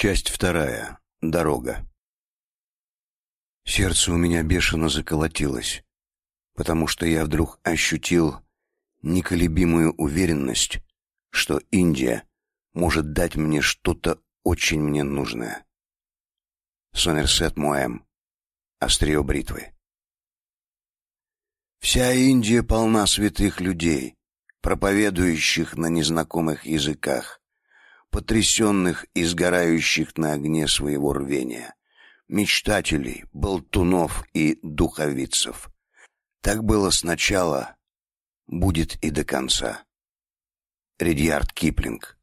Часть вторая. Дорога. Сердце у меня бешено заколотилось, потому что я вдруг ощутил неколебимую уверенность, что Индия может дать мне что-то очень мне нужное. Сомерсет Моэм. Острие бритвы. Вся Индия полна святых людей, проповедующих на незнакомых языках, потрясенных и сгорающих на огне своего рвения, мечтателей, болтунов и духовицев. Так было сначала, будет и до конца. Редьярд Киплинг.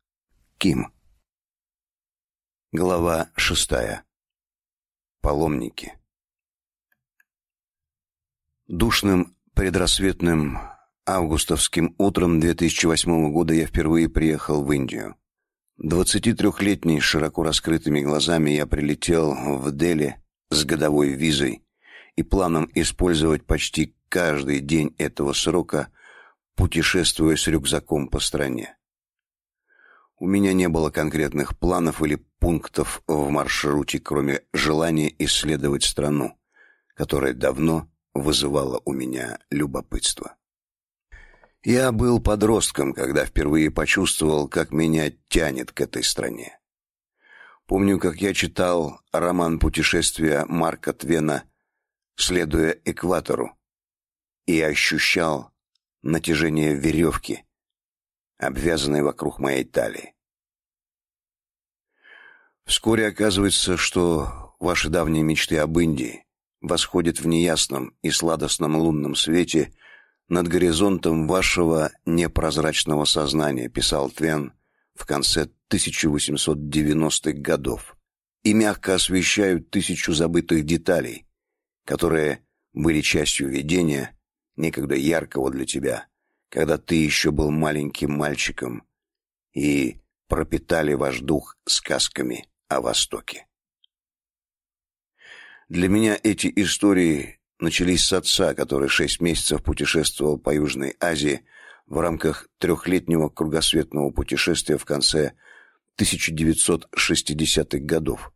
Ким. Глава шестая. Паломники. Душным предрассветным августовским утром 2008 года я впервые приехал в Индию. Двадцатитрехлетний, широко раскрытыми глазами я прилетел в Дели с годовой визой и планом использовать почти каждый день этого срока, путешествуя с рюкзаком по стране. У меня не было конкретных планов или пунктов в маршруте, кроме желания исследовать страну, которая давно вызывала у меня любопытство. Я был подростком, когда впервые почувствовал, как меня тянет к этой стране. Помню, как я читал роман «Путешествие Марка Твена», следуя экватору, и ощущал натяжение веревки, обвязанной вокруг моей талии. Вскоре оказывается, что ваши давние мечты об Индии восходят в неясном и сладостном лунном свете – над горизонтом вашего непрозрачного сознания, писал Твен в конце 1890-х годов, и мягко освещают тысячу забытых деталей, которые были частью видения, некогда яркого для тебя, когда ты еще был маленьким мальчиком, и пропитали ваш дух сказками о Востоке. Для меня эти истории начались с отца, который шесть месяцев путешествовал по Южной Азии в рамках трехлетнего кругосветного путешествия в конце 1960-х годов.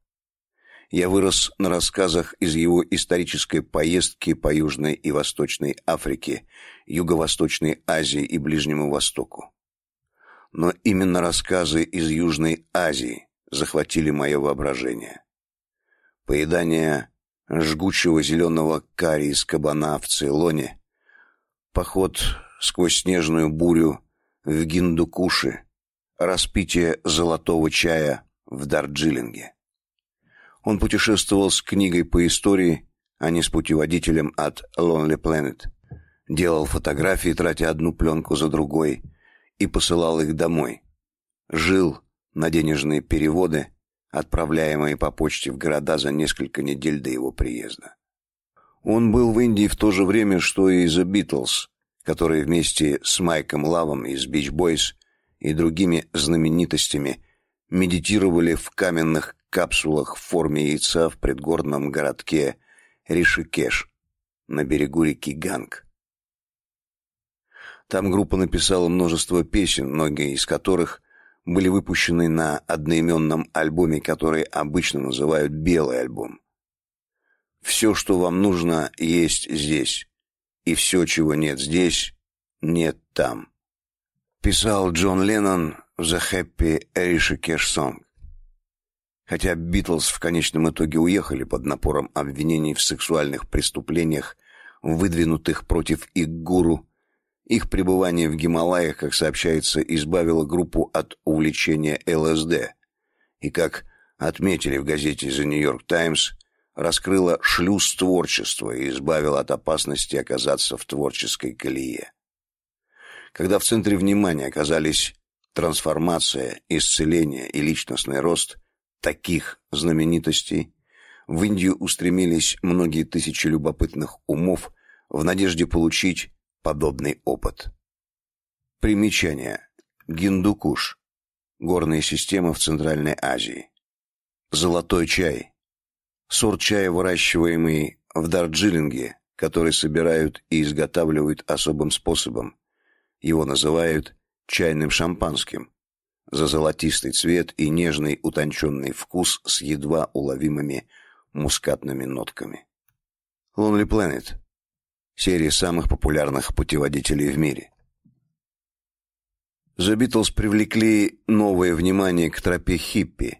Я вырос на рассказах из его исторической поездки по Южной и Восточной Африке, Юго-Восточной Азии и Ближнему Востоку. Но именно рассказы из Южной Азии захватили мое воображение. Поедание жгучего зеленого карри из кабана в Цейлоне, поход сквозь снежную бурю в Гиндукуши, распитие золотого чая в Дарджилинге. Он путешествовал с книгой по истории, а не с путеводителем от Lonely Planet. Делал фотографии, тратя одну пленку за другой, и посылал их домой. Жил на денежные переводы, отправляемые по почте в города за несколько недель до его приезда. Он был в Индии в то же время, что и The Beatles, которые вместе с Майком Лавом из Beach Boys и другими знаменитостями медитировали в каменных капсулах в форме яйца в предгорном городке Ришикеш на берегу реки Ганг. Там группа написала множество песен, многие из которых были выпущены на одноименном альбоме, который обычно называют «белый альбом». Все, что вам нужно, есть здесь, и все, чего нет здесь, нет там. Писал Джон Леннон в «The Happy Rishikesh Song». Хотя Битлз в конечном итоге уехали под напором обвинений в сексуальных преступлениях, выдвинутых против их гуру, их пребывание в Гималаях, как сообщается, избавило группу от увлечения ЛСД. И как отметили в газете The New York Times, раскрыло шлюз творчества и избавило от опасности оказаться в творческой колее. Когда в центре внимания оказались трансформация, исцеление и личностный рост таких знаменитостей, в Индию устремились многие тысячи любопытных умов в надежде получить подобный опыт. Примечание. Гиндукуш. Горная система в Центральной Азии. Золотой чай. Сорт чая, выращиваемый в Дарджилинге, который собирают и изготавливают особым способом. Его называют чайным шампанским. за золотистый цвет и нежный утонченный вкус с едва уловимыми мускатными нотками. Lonely Planet – серия самых популярных путеводителей в мире. The Beatles привлекли новое внимание к тропе хиппи,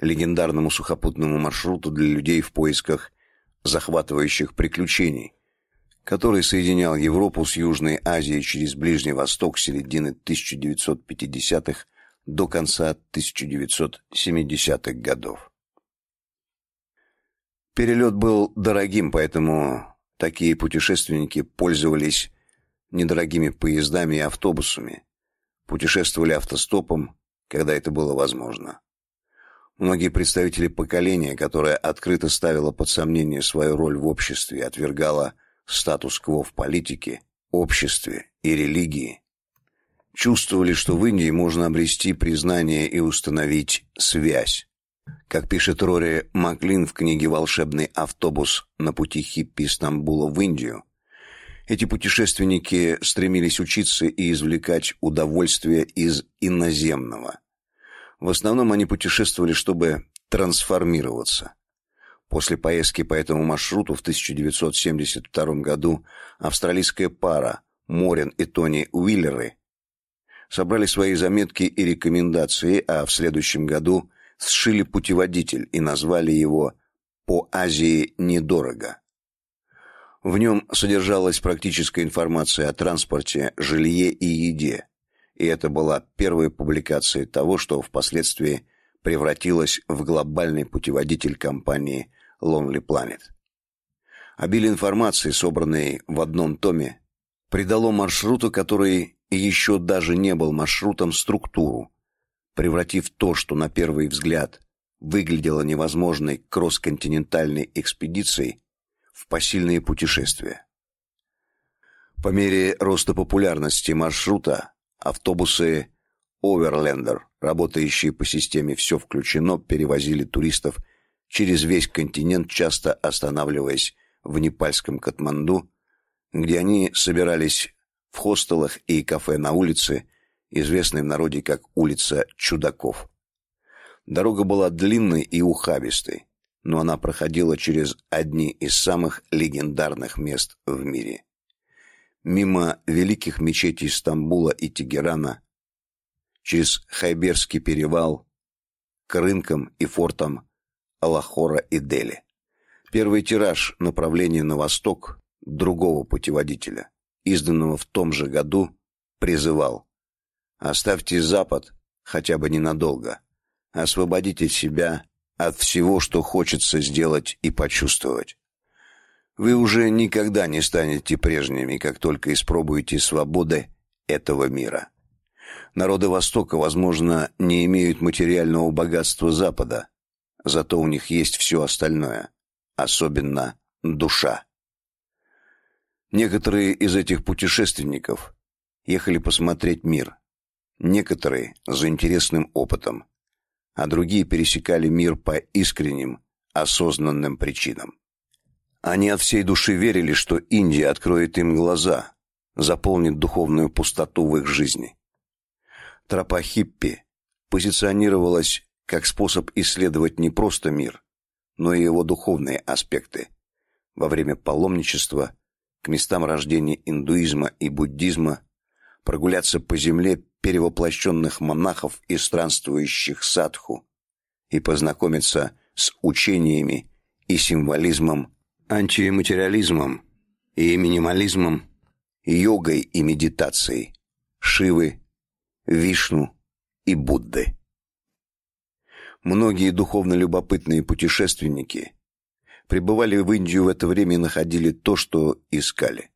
легендарному сухопутному маршруту для людей в поисках захватывающих приключений, который соединял Европу с Южной Азией через Ближний Восток с середины 1950-х до конца 1970-х годов. Перелет был дорогим, поэтому такие путешественники пользовались недорогими поездами и автобусами, путешествовали автостопом, когда это было возможно. Многие представители поколения, которое открыто ставило под сомнение свою роль в обществе и отвергало статус-кво в политике, обществе и религии, чувствовали, что в Индии можно обрести признание и установить связь. Как пишет Рори Маклин в книге «Волшебный автобус на пути хиппи Стамбула в Индию», эти путешественники стремились учиться и извлекать удовольствие из иноземного. В основном они путешествовали, чтобы трансформироваться. После поездки по этому маршруту в 1972 году австралийская пара Морин и Тони Уиллеры собрали свои заметки и рекомендации, а в следующем году сшили путеводитель и назвали его «По Азии недорого». В нем содержалась практическая информация о транспорте, жилье и еде. И это была первая публикация того, что впоследствии превратилось в глобальный путеводитель компании Lonely Planet. Обилие информации, собранной в одном томе, придало маршруту, который еще даже не был маршрутом структуру, превратив то, что на первый взгляд выглядело невозможной кросс-континентальной экспедицией, в посильные путешествия. По мере роста популярности маршрута автобусы Оверлендер, работающие по системе «все включено», перевозили туристов через весь континент, часто останавливаясь в непальском Катманду, где они собирались в хостелах и кафе на улице, известной в народе как улица Чудаков. Дорога была длинной и ухабистой, но она проходила через одни из самых легендарных мест в мире. Мимо великих мечетей Стамбула и Тегерана, через Хайберский перевал, к рынкам и фортам Алахора и Дели. Первый тираж направления на восток другого путеводителя изданного в том же году, призывал «Оставьте Запад хотя бы ненадолго, освободите себя от всего, что хочется сделать и почувствовать. Вы уже никогда не станете прежними, как только испробуете свободы этого мира. Народы Востока, возможно, не имеют материального богатства Запада, зато у них есть все остальное, особенно душа. Некоторые из этих путешественников ехали посмотреть мир. Некоторые за интересным опытом, а другие пересекали мир по искренним, осознанным причинам. Они от всей души верили, что Индия откроет им глаза, заполнит духовную пустоту в их жизни. Тропа хиппи позиционировалась как способ исследовать не просто мир, но и его духовные аспекты. Во время паломничества – к местам рождения индуизма и буддизма, прогуляться по земле перевоплощенных монахов и странствующих садху и познакомиться с учениями и символизмом, антиматериализмом и минимализмом, йогой и медитацией, Шивы, Вишну и Будды. Многие духовно любопытные путешественники прибывали в Индию в это время и находили то, что искали.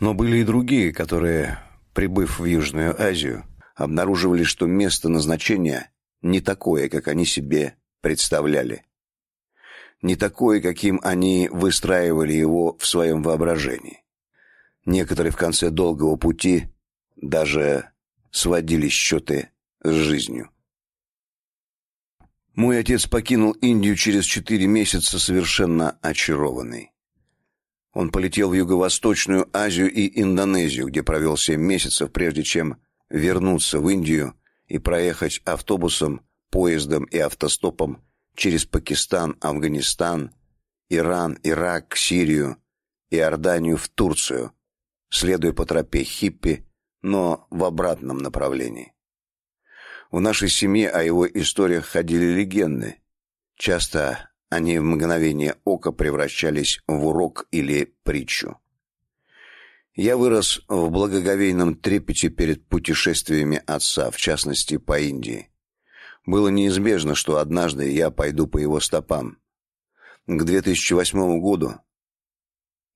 Но были и другие, которые, прибыв в Южную Азию, обнаруживали, что место назначения не такое, как они себе представляли. Не такое, каким они выстраивали его в своем воображении. Некоторые в конце долгого пути даже сводили счеты с жизнью. Мой отец покинул Индию через четыре месяца совершенно очарованный. Он полетел в Юго-Восточную Азию и Индонезию, где провел семь месяцев, прежде чем вернуться в Индию и проехать автобусом, поездом и автостопом через Пакистан, Афганистан, Иран, Ирак, Сирию, и Иорданию в Турцию, следуя по тропе хиппи, но в обратном направлении. В нашей семье о его историях ходили легенды. Часто они в мгновение ока превращались в урок или притчу. Я вырос в благоговейном трепете перед путешествиями отца, в частности, по Индии. Было неизбежно, что однажды я пойду по его стопам. К 2008 году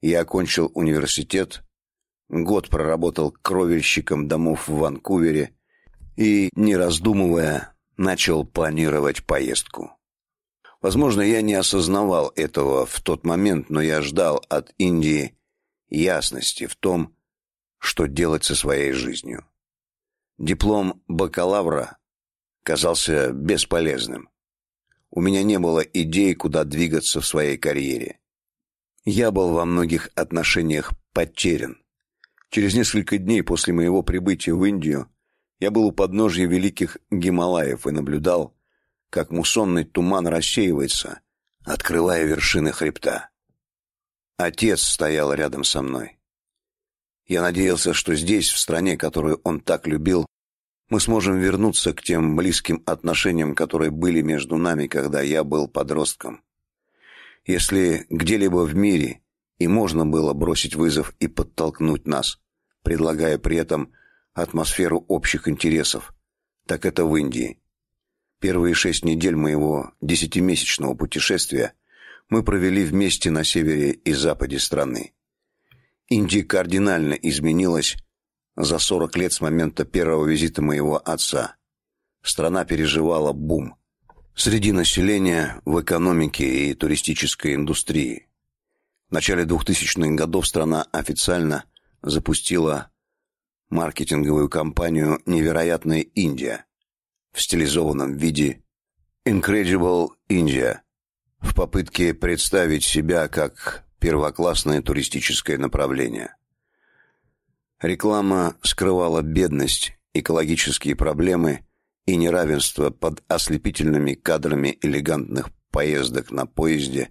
я окончил университет, год проработал кровельщиком домов в Ванкувере и, не раздумывая, начал планировать поездку. Возможно, я не осознавал этого в тот момент, но я ждал от Индии ясности в том, что делать со своей жизнью. Диплом бакалавра казался бесполезным. У меня не было идей, куда двигаться в своей карьере. Я был во многих отношениях потерян. Через несколько дней после моего прибытия в Индию я был у подножья великих Гималаев и наблюдал, как муссонный туман рассеивается, открывая вершины хребта. Отец стоял рядом со мной. Я надеялся, что здесь, в стране, которую он так любил, мы сможем вернуться к тем близким отношениям, которые были между нами, когда я был подростком. Если где-либо в мире и можно было бросить вызов и подтолкнуть нас, предлагая при этом атмосферу общих интересов, так это в Индии. Первые шесть недель моего десятимесячного путешествия мы провели вместе на севере и западе страны. Индия кардинально изменилась за 40 лет с момента первого визита моего отца. Страна переживала бум среди населения в экономике и туристической индустрии. В начале 2000-х годов страна официально запустила маркетинговую кампанию «Невероятная Индия» в стилизованном виде «Incredible India» в попытке представить себя как первоклассное туристическое направление. Реклама скрывала бедность, экологические проблемы и неравенство под ослепительными кадрами элегантных поездок на поезде,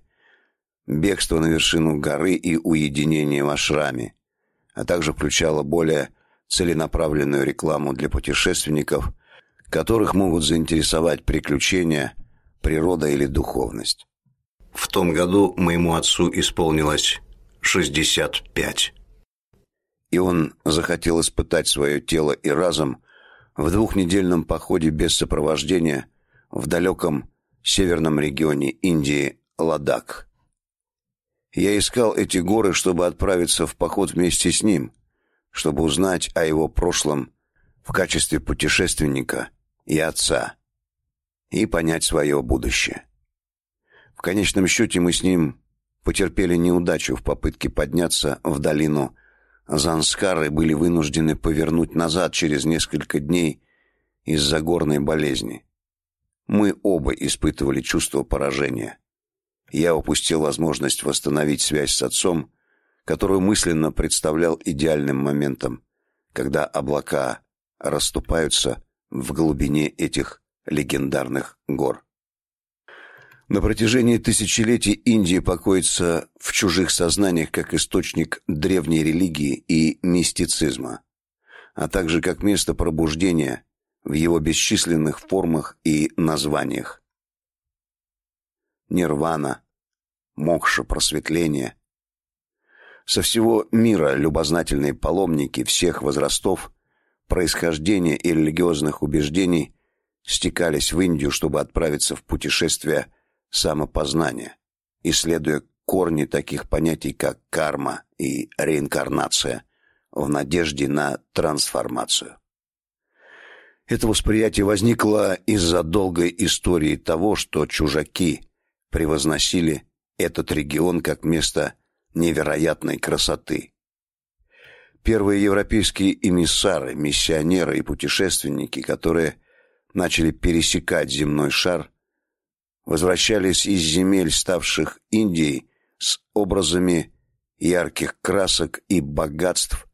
бегство на вершину горы и уединение в ашраме, а также включала более целенаправленную рекламу для путешественников, которых могут заинтересовать приключения, природа или духовность. В том году моему отцу исполнилось 65 и он захотел испытать свое тело и разум в двухнедельном походе без сопровождения в далеком северном регионе Индии Ладак. Я искал эти горы, чтобы отправиться в поход вместе с ним, чтобы узнать о его прошлом в качестве путешественника и отца и понять свое будущее. В конечном счете мы с ним потерпели неудачу в попытке подняться в долину Занскары были вынуждены повернуть назад через несколько дней из-за горной болезни. Мы оба испытывали чувство поражения. Я упустил возможность восстановить связь с отцом, которую мысленно представлял идеальным моментом, когда облака расступаются в глубине этих легендарных гор. На протяжении тысячелетий Индия покоится в чужих сознаниях как источник древней религии и мистицизма, а также как место пробуждения в его бесчисленных формах и названиях. Нирвана, мокша, просветление. Со всего мира любознательные паломники всех возрастов, происхождения и религиозных убеждений стекались в Индию, чтобы отправиться в путешествие самопознания, исследуя корни таких понятий, как карма и реинкарнация, в надежде на трансформацию. Это восприятие возникло из-за долгой истории того, что чужаки превозносили этот регион как место невероятной красоты. Первые европейские эмиссары, миссионеры и путешественники, которые начали пересекать земной шар, возвращались из земель, ставших Индией, с образами ярких красок и богатств,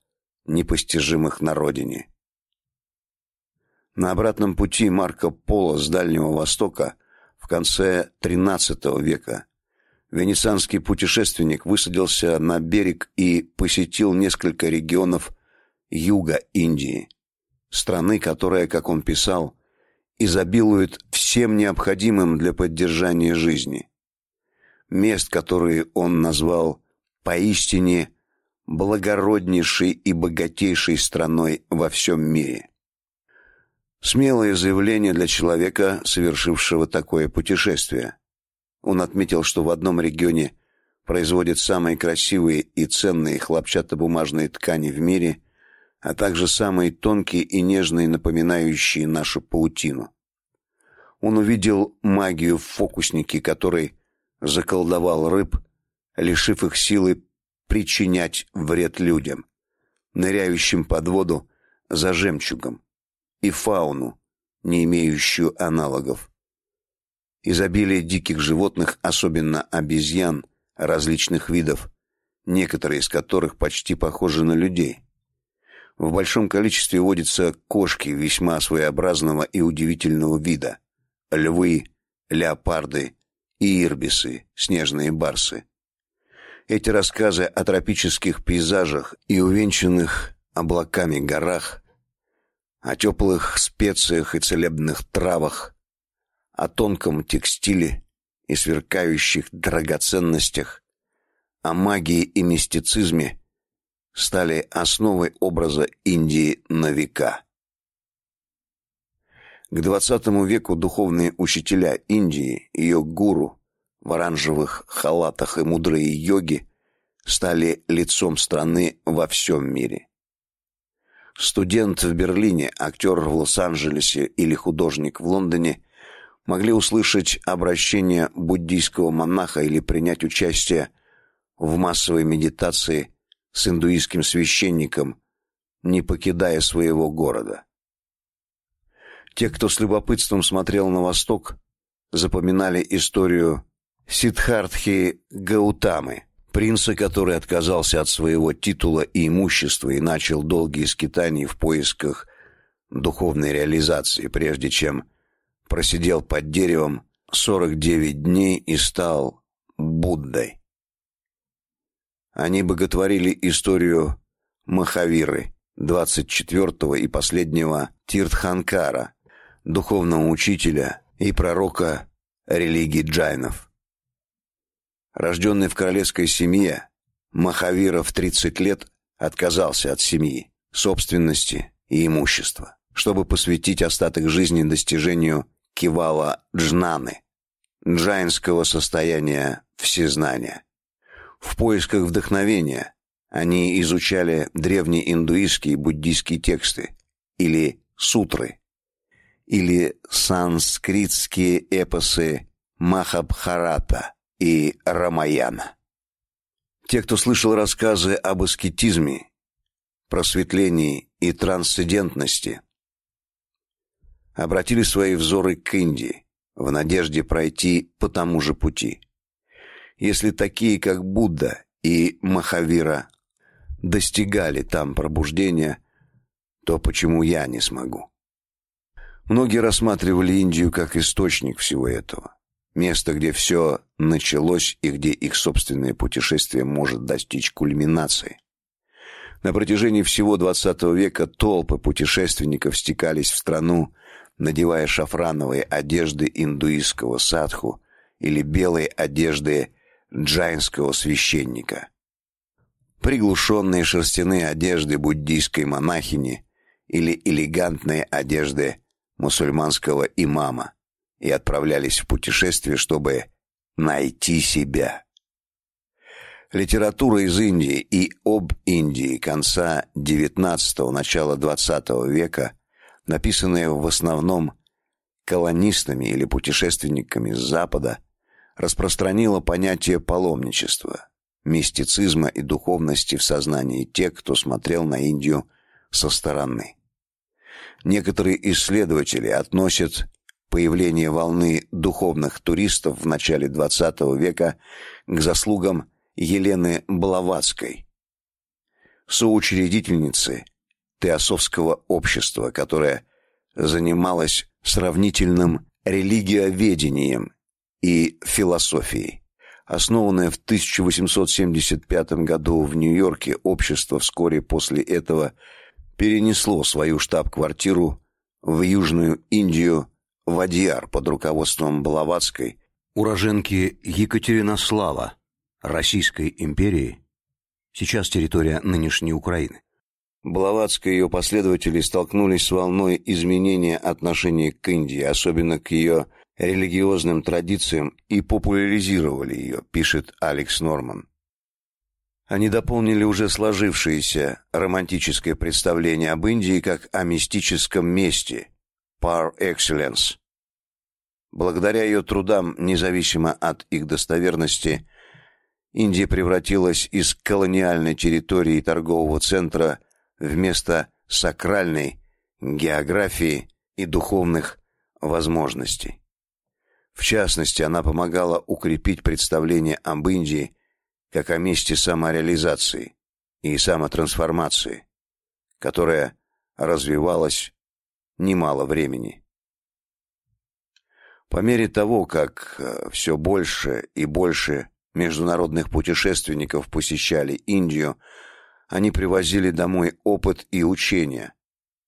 непостижимых на родине. На обратном пути Марко Поло с Дальнего Востока в конце XIII века венецианский путешественник высадился на берег и посетил несколько регионов юга Индии, страны, которая, как он писал, изобилует всем необходимым для поддержания жизни. Мест, которые он назвал поистине благороднейшей и богатейшей страной во всем мире. Смелое заявление для человека, совершившего такое путешествие. Он отметил, что в одном регионе производят самые красивые и ценные хлопчатобумажные ткани в мире, а также самые тонкие и нежные, напоминающие нашу паутину. Он увидел магию в фокуснике, который заколдовал рыб, лишив их силы причинять вред людям, ныряющим под воду за жемчугом, и фауну, не имеющую аналогов. Изобилие диких животных, особенно обезьян различных видов, некоторые из которых почти похожи на людей. В большом количестве водятся кошки весьма своеобразного и удивительного вида, львы, леопарды и ирбисы, снежные барсы. Эти рассказы о тропических пейзажах и увенчанных облаками горах, о теплых специях и целебных травах, о тонком текстиле и сверкающих драгоценностях, о магии и мистицизме стали основой образа Индии на века. К XX веку духовные учителя Индии, ее гуру, в оранжевых халатах и мудрые йоги стали лицом страны во всем мире. Студент в Берлине, актер в Лос-Анджелесе или художник в Лондоне могли услышать обращение буддийского монаха или принять участие в массовой медитации с индуистским священником, не покидая своего города. Те, кто с любопытством смотрел на восток, запоминали историю Сиддхартхи Гаутамы, принца, который отказался от своего титула и имущества и начал долгие скитания в поисках духовной реализации, прежде чем просидел под деревом 49 дней и стал Буддой. Они боготворили историю Махавиры, 24-го и последнего Тиртханкара, духовного учителя и пророка религии джайнов. Рожденный в королевской семье, Махавира в 30 лет отказался от семьи, собственности и имущества, чтобы посвятить остаток жизни достижению кивала джнаны, джайнского состояния всезнания. В поисках вдохновения они изучали древние индуистские и буддийские тексты или сутры, или санскритские эпосы Махабхарата и Рамаяна. Те, кто слышал рассказы об аскетизме, просветлении и трансцендентности, обратили свои взоры к Индии в надежде пройти по тому же пути. Если такие, как Будда и Махавира, достигали там пробуждения, то почему я не смогу? Многие рассматривали Индию как источник всего этого. Место, где все началось и где их собственное путешествие может достичь кульминации. На протяжении всего XX века толпы путешественников стекались в страну, надевая шафрановые одежды индуистского садху или белые одежды джайнского священника. Приглушенные шерстяные одежды буддийской монахини или элегантные одежды мусульманского имама и отправлялись в путешествие, чтобы найти себя. Литература из Индии и об Индии конца XIX – начала XX века, написанная в основном колонистами или путешественниками с Запада, распространила понятие паломничества, мистицизма и духовности в сознании тех, кто смотрел на Индию со стороны. Некоторые исследователи относят появление волны духовных туристов в начале XX века к заслугам Елены Блаватской, соучредительницы Теософского общества, которое занималась сравнительным религиоведением и философией. Основанное в 1875 году в Нью-Йорке, общество вскоре после этого перенесло свою штаб-квартиру в Южную Индию, в Адьяр под руководством Блаватской, уроженки Екатеринослава, Российской империи, сейчас территория нынешней Украины. Блаватская и ее последователи столкнулись с волной изменения отношения к Индии, особенно к ее религиозным традициям, и популяризировали ее, пишет Алекс Норман. Они дополнили уже сложившееся романтическое представление об Индии как о мистическом месте, par excellence. Благодаря ее трудам, независимо от их достоверности, Индия превратилась из колониальной территории и торгового центра в место сакральной географии и духовных возможностей. В частности, она помогала укрепить представление об Индии как о месте самореализации и самотрансформации, которая развивалась немало времени. По мере того, как э, все больше и больше международных путешественников посещали Индию, они привозили домой опыт и учения,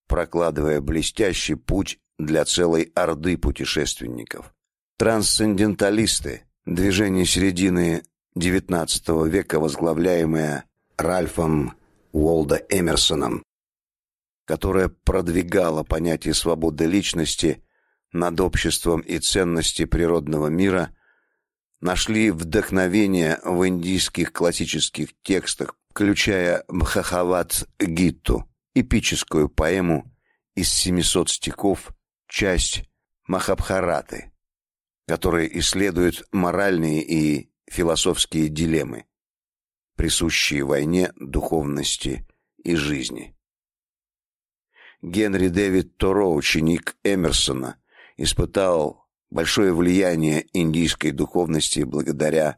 прокладывая блестящий путь для целой орды путешественников. Трансценденталисты, движение середины XIX века, возглавляемое Ральфом Уолда Эмерсоном, которое продвигало понятие свободы личности над обществом и ценности природного мира, нашли вдохновение в индийских классических текстах, включая Бхахават Гитту, эпическую поэму из 700 стихов, часть Махабхараты, которая исследует моральные и философские дилеммы, присущие войне, духовности и жизни. Генри Дэвид Торо, ученик Эмерсона, испытал большое влияние индийской духовности благодаря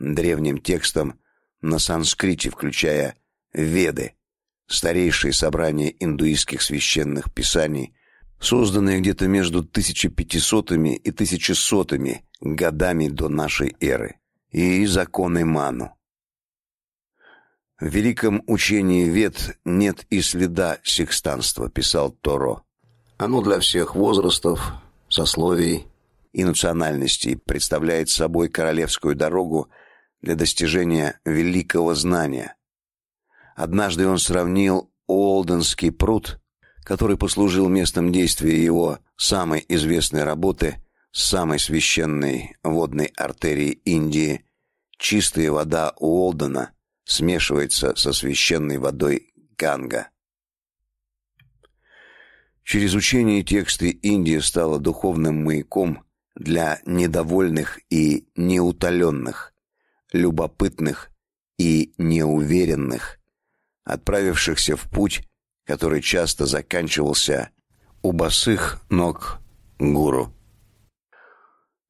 древним текстам на санскрите, включая Веды, старейшие собрания индуистских священных писаний, созданные где-то между 1500 и 1100 годами до нашей эры, и законы Ману. В великом учении Вед нет и следа секстанства, писал Торо. Оно для всех возрастов, сословий и национальностей представляет собой королевскую дорогу для достижения великого знания. Однажды он сравнил Олденский пруд, который послужил местом действия его самой известной работы с самой священной водной артерией Индии. Чистая вода Уолдена смешивается со священной водой Ганга. Через учение тексты Индия стала духовным маяком для недовольных и неутоленных, любопытных и неуверенных, отправившихся в путь, который часто заканчивался у босых ног гуру.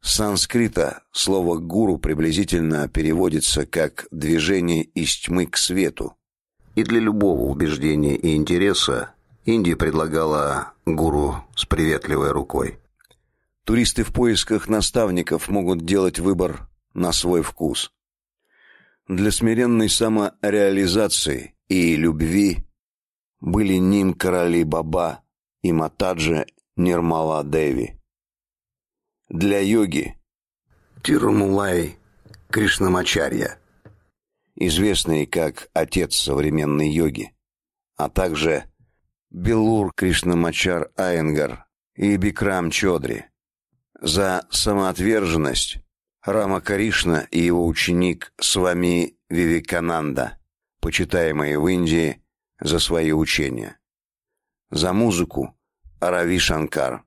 С санскрита слово «гуру» приблизительно переводится как «движение из тьмы к свету». И для любого убеждения и интереса Индия предлагала гуру с приветливой рукой. Туристы в поисках наставников могут делать выбор на свой вкус. Для смиренной самореализации и любви были Ним Короли Баба и Матаджа Нирмала Деви. Для йоги Тирумулай Кришнамачарья, известный как отец современной йоги, а также Белур Кришнамачар Айенгар и Бикрам Чодри. За самоотверженность Рама Кришна и его ученик Свами Вивекананда, почитаемые в Индии за свои учения. За музыку Рави Шанкар,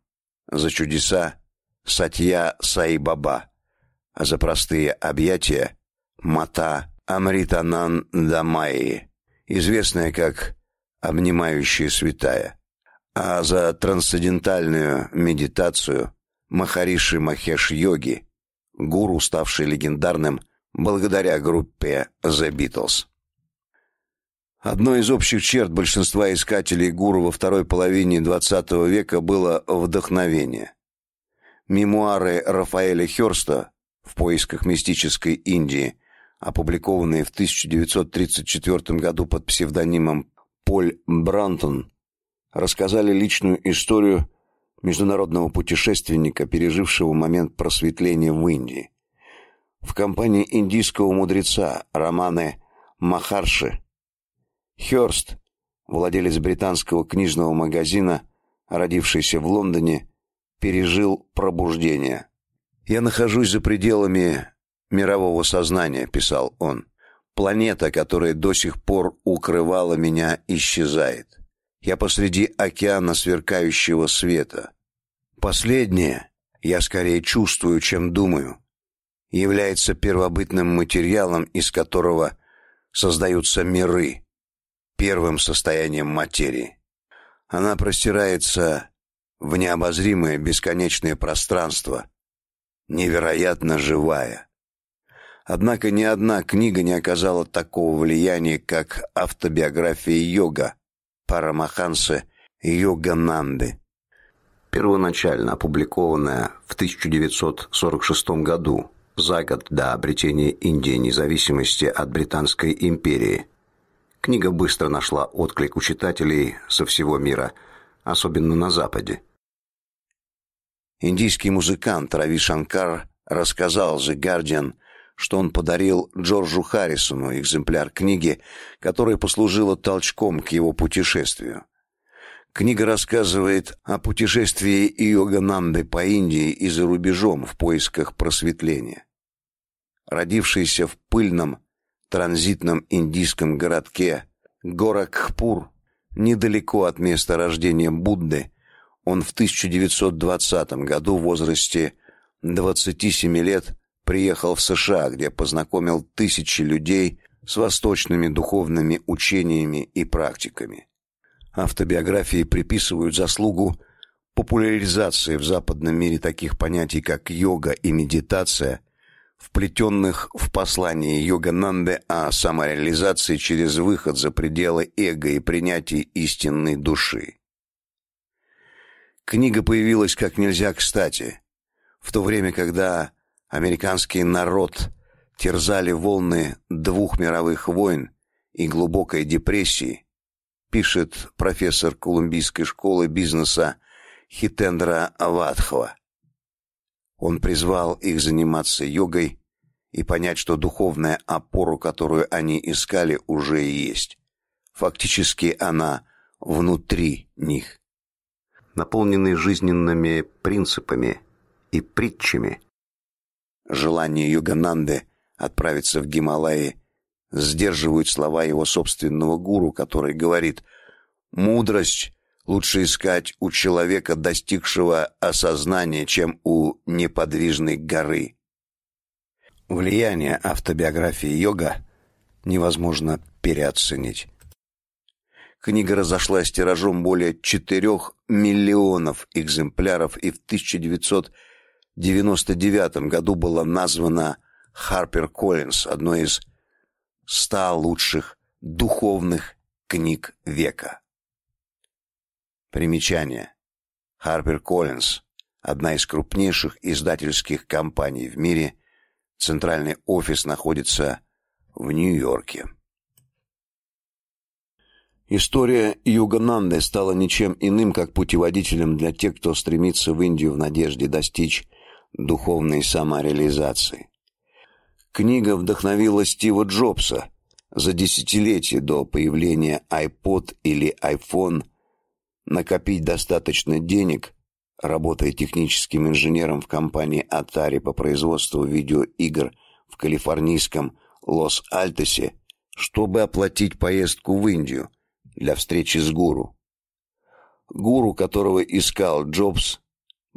за чудеса Сатья Сай Баба, а за простые объятия Мата Амританан Дамайи, известная как обнимающая святая, а за трансцендентальную медитацию Махариши Махеш Йоги, гуру, ставший легендарным благодаря группе The Beatles. Одной из общих черт большинства искателей гуру во второй половине XX века было вдохновение. Мемуары Рафаэля Хёрста в поисках мистической Индии, опубликованные в 1934 году под псевдонимом Поль Брантон, рассказали личную историю международного путешественника, пережившего момент просветления в Индии. В компании индийского мудреца Романы Махарши Хёрст, владелец британского книжного магазина, родившийся в Лондоне, пережил пробуждение. «Я нахожусь за пределами мирового сознания», — писал он. «Планета, которая до сих пор укрывала меня, исчезает. Я посреди океана сверкающего света. Последнее, я скорее чувствую, чем думаю, является первобытным материалом, из которого создаются миры, первым состоянием материи. Она простирается в необозримое бесконечное пространство, невероятно живая. Однако ни одна книга не оказала такого влияния, как автобиография йога Парамахансы Йогананды, первоначально опубликованная в 1946 году, за год до обретения Индии независимости от Британской империи. Книга быстро нашла отклик у читателей со всего мира, особенно на Западе. Индийский музыкант Рави Шанкар рассказал The Guardian, что он подарил Джорджу Харрисону экземпляр книги, которая послужила толчком к его путешествию. Книга рассказывает о путешествии Йогананды по Индии и за рубежом в поисках просветления. Родившийся в пыльном транзитном индийском городке Горакхпур, недалеко от места рождения Будды, он в 1920 году в возрасте 27 лет приехал в США, где познакомил тысячи людей с восточными духовными учениями и практиками. Автобиографии приписывают заслугу популяризации в западном мире таких понятий, как йога и медитация, вплетенных в послание Йогананды о самореализации через выход за пределы эго и принятие истинной души. Книга появилась как нельзя кстати, в то время, когда американский народ терзали волны двух мировых войн и глубокой депрессии, пишет профессор Колумбийской школы бизнеса Хитендра Ватхва. Он призвал их заниматься йогой и понять, что духовная опора, которую они искали, уже есть. Фактически она внутри них. Наполненный жизненными принципами и притчами. Желание Йогананды отправиться в Гималаи сдерживают слова его собственного гуру, который говорит «Мудрость лучше искать у человека, достигшего осознания, чем у неподвижной горы. Влияние автобиографии Йога невозможно переоценить. Книга разошлась тиражом более 4 миллионов экземпляров и в 1999 году была названа Harper Collins одной из 100 лучших духовных книг века. Примечание. Harper Collins одна из крупнейших издательских компаний в мире. Центральный офис находится в Нью-Йорке. История Югананды стала ничем иным, как путеводителем для тех, кто стремится в Индию в надежде достичь духовной самореализации. Книга вдохновила Стива Джобса за десятилетие до появления iPod или iPhone – накопить достаточно денег, работая техническим инженером в компании Atari по производству видеоигр в калифорнийском Лос-Альтосе, чтобы оплатить поездку в Индию для встречи с гуру. Гуру, которого искал Джобс,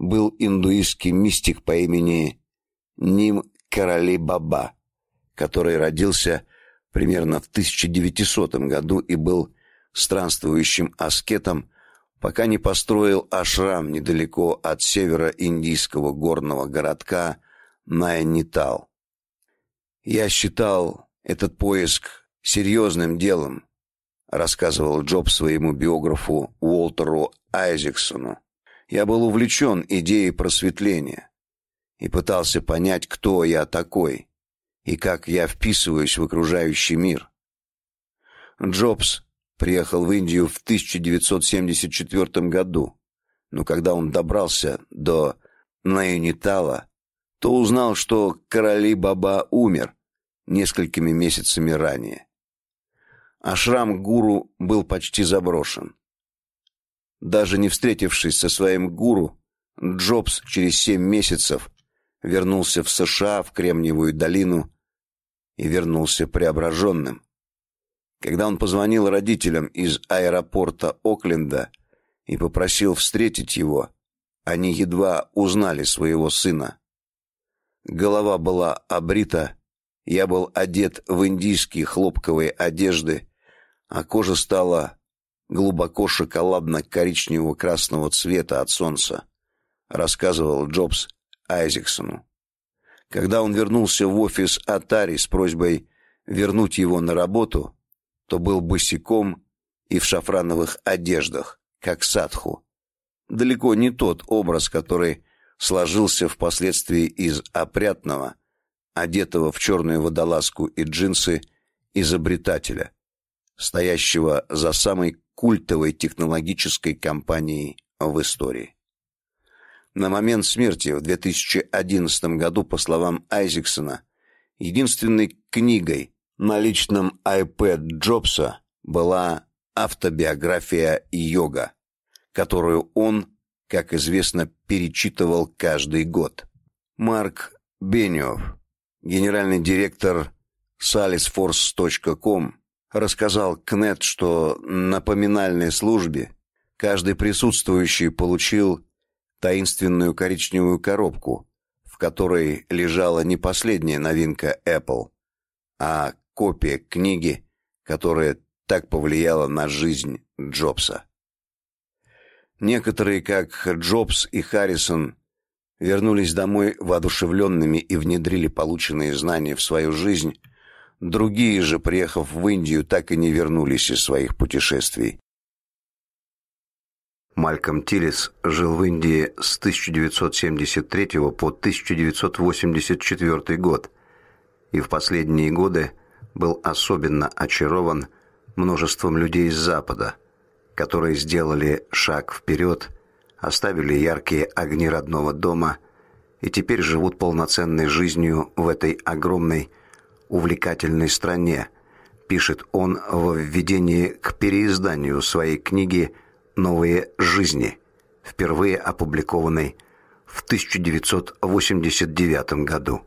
был индуистский мистик по имени Ним Карали Баба, который родился примерно в 1900 году и был странствующим аскетом, пока не построил ашрам недалеко от севера индийского горного городка Найнитал. Я считал этот поиск серьезным делом, рассказывал Джобс своему биографу Уолтеру Айзексону. Я был увлечен идеей просветления и пытался понять, кто я такой и как я вписываюсь в окружающий мир. Джобс приехал в Индию в 1974 году, но когда он добрался до Найнитала, то узнал, что короли Баба умер несколькими месяцами ранее. А шрам гуру был почти заброшен. Даже не встретившись со своим гуру, Джобс через семь месяцев вернулся в США, в Кремниевую долину, и вернулся преображенным. Когда он позвонил родителям из аэропорта Окленда и попросил встретить его, они едва узнали своего сына. Голова была обрита, я был одет в индийские хлопковые одежды, а кожа стала глубоко шоколадно-коричневого красного цвета от солнца, рассказывал Джобс Айзексону. Когда он вернулся в офис Atari с просьбой вернуть его на работу, то был босиком и в шафрановых одеждах, как садху. Далеко не тот образ, который сложился впоследствии из опрятного, одетого в черную водолазку и джинсы, изобретателя, стоящего за самой культовой технологической компанией в истории. На момент смерти в 2011 году, по словам Айзексона, единственной книгой на личном iPad Джобса была автобиография йога, которую он, как известно, перечитывал каждый год. Марк Бениов, генеральный директор salesforce.com, рассказал Кнет, что на поминальной службе каждый присутствующий получил таинственную коричневую коробку, в которой лежала не последняя новинка Apple, а копия книги, которая так повлияла на жизнь Джобса. Некоторые, как Джобс и Харрисон, вернулись домой воодушевленными и внедрили полученные знания в свою жизнь. Другие же, приехав в Индию, так и не вернулись из своих путешествий. Мальком Тиллис жил в Индии с 1973 по 1984 год и в последние годы был особенно очарован множеством людей из Запада, которые сделали шаг вперед, оставили яркие огни родного дома и теперь живут полноценной жизнью в этой огромной, увлекательной стране, пишет он в введении к переизданию своей книги «Новые жизни», впервые опубликованной в 1989 году.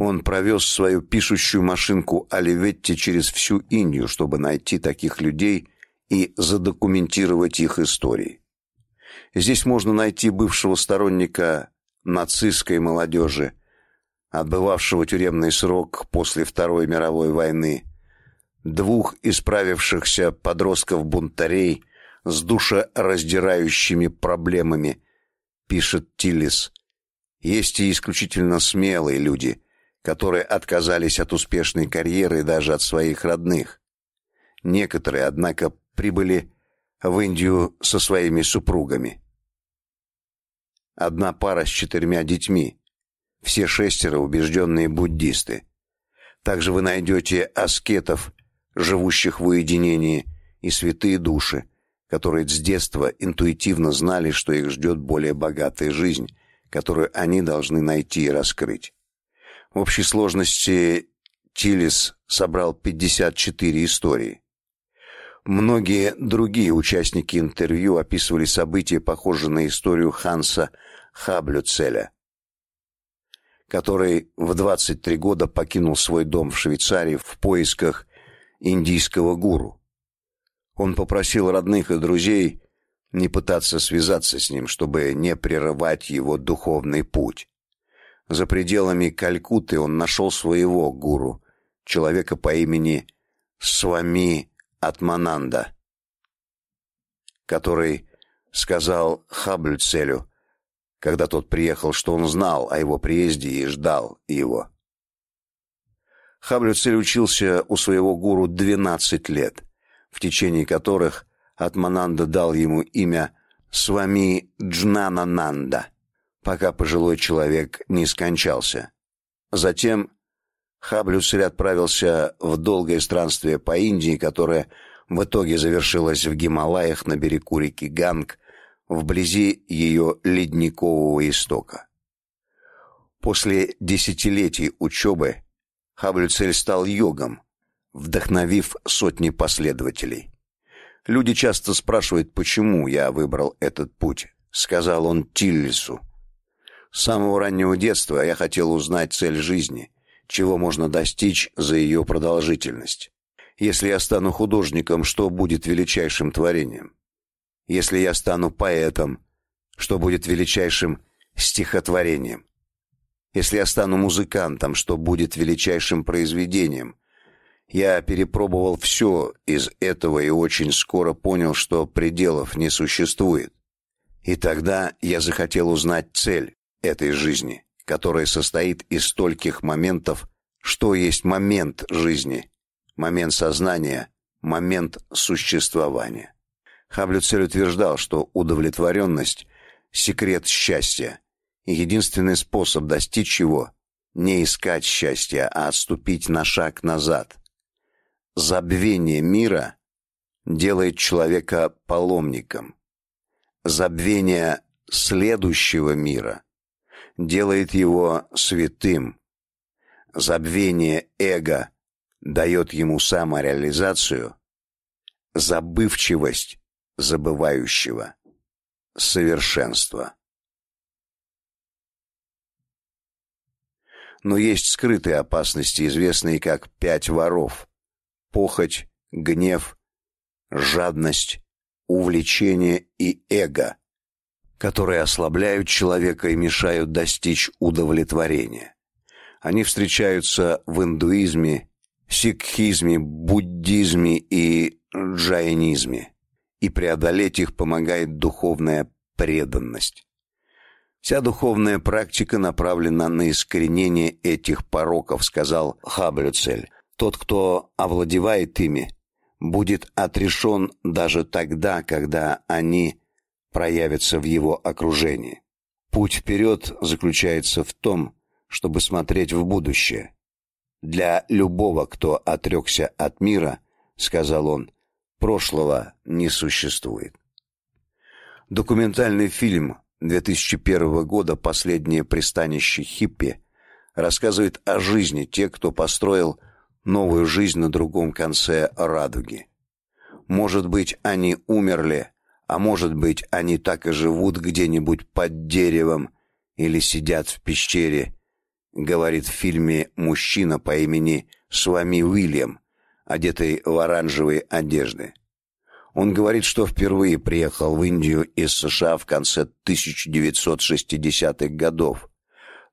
Он провез свою пишущую машинку Оливетти через всю Индию, чтобы найти таких людей и задокументировать их истории. Здесь можно найти бывшего сторонника нацистской молодежи, отбывавшего тюремный срок после Второй мировой войны, двух исправившихся подростков-бунтарей с душераздирающими проблемами, пишет Тиллис. Есть и исключительно смелые люди, которые отказались от успешной карьеры даже от своих родных. Некоторые, однако, прибыли в Индию со своими супругами. Одна пара с четырьмя детьми. Все шестеро убежденные буддисты. Также вы найдете аскетов, живущих в уединении, и святые души, которые с детства интуитивно знали, что их ждет более богатая жизнь, которую они должны найти и раскрыть. В общей сложности Тилис собрал 54 истории. Многие другие участники интервью описывали события, похожие на историю Ханса Хаблюцеля, который в 23 года покинул свой дом в Швейцарии в поисках индийского гуру. Он попросил родных и друзей не пытаться связаться с ним, чтобы не прерывать его духовный путь. За пределами Калькутты он нашел своего гуру, человека по имени Свами Атмананда, который сказал Хабльцелю, когда тот приехал, что он знал о его приезде и ждал его. Хаблюцель учился у своего гуру 12 лет, в течение которых Атмананда дал ему имя Свами Джнанананда, пока пожилой человек не скончался. Затем Хаблюцель отправился в долгое странствие по Индии, которое в итоге завершилось в Гималаях на берегу реки Ганг, вблизи ее ледникового истока. После десятилетий учебы Хаблюцель стал йогом, вдохновив сотни последователей. Люди часто спрашивают, почему я выбрал этот путь, сказал он Тиллису. С самого раннего детства я хотел узнать цель жизни, чего можно достичь за ее продолжительность. Если я стану художником, что будет величайшим творением? Если я стану поэтом, что будет величайшим стихотворением? Если я стану музыкантом, что будет величайшим произведением? Я перепробовал все из этого и очень скоро понял, что пределов не существует. И тогда я захотел узнать цель этой жизни, которая состоит из стольких моментов, что есть момент жизни, момент сознания, момент существования. Хаблюцель утверждал, что удовлетворенность – секрет счастья, и единственный способ достичь его – не искать счастья, а отступить на шаг назад. Забвение мира делает человека паломником. Забвение следующего мира делает его святым. Забвение эго дает ему самореализацию, забывчивость забывающего, совершенство. но есть скрытые опасности, известные как пять воров: похоть, гнев, жадность, увлечение и эго, которые ослабляют человека и мешают достичь удовлетворения. Они встречаются в индуизме, сикхизме, буддизме и джайнизме, и преодолеть их помогает духовная преданность. Вся духовная практика направлена на искоренение этих пороков, сказал Хаблюцель. Тот, кто овладевает ими, будет отрешен даже тогда, когда они проявятся в его окружении. Путь вперед заключается в том, чтобы смотреть в будущее. Для любого, кто отрекся от мира, сказал он, прошлого не существует. Документальный фильм 2001 года Последнее пристанище хиппи рассказывает о жизни тех, кто построил новую жизнь на другом конце радуги. Может быть, они умерли, а может быть, они так и живут где-нибудь под деревом или сидят в пещере, говорит в фильме мужчина по имени Свами Уильям, одетый в оранжевые одежды. Он говорит, что впервые приехал в Индию из США в конце 1960-х годов.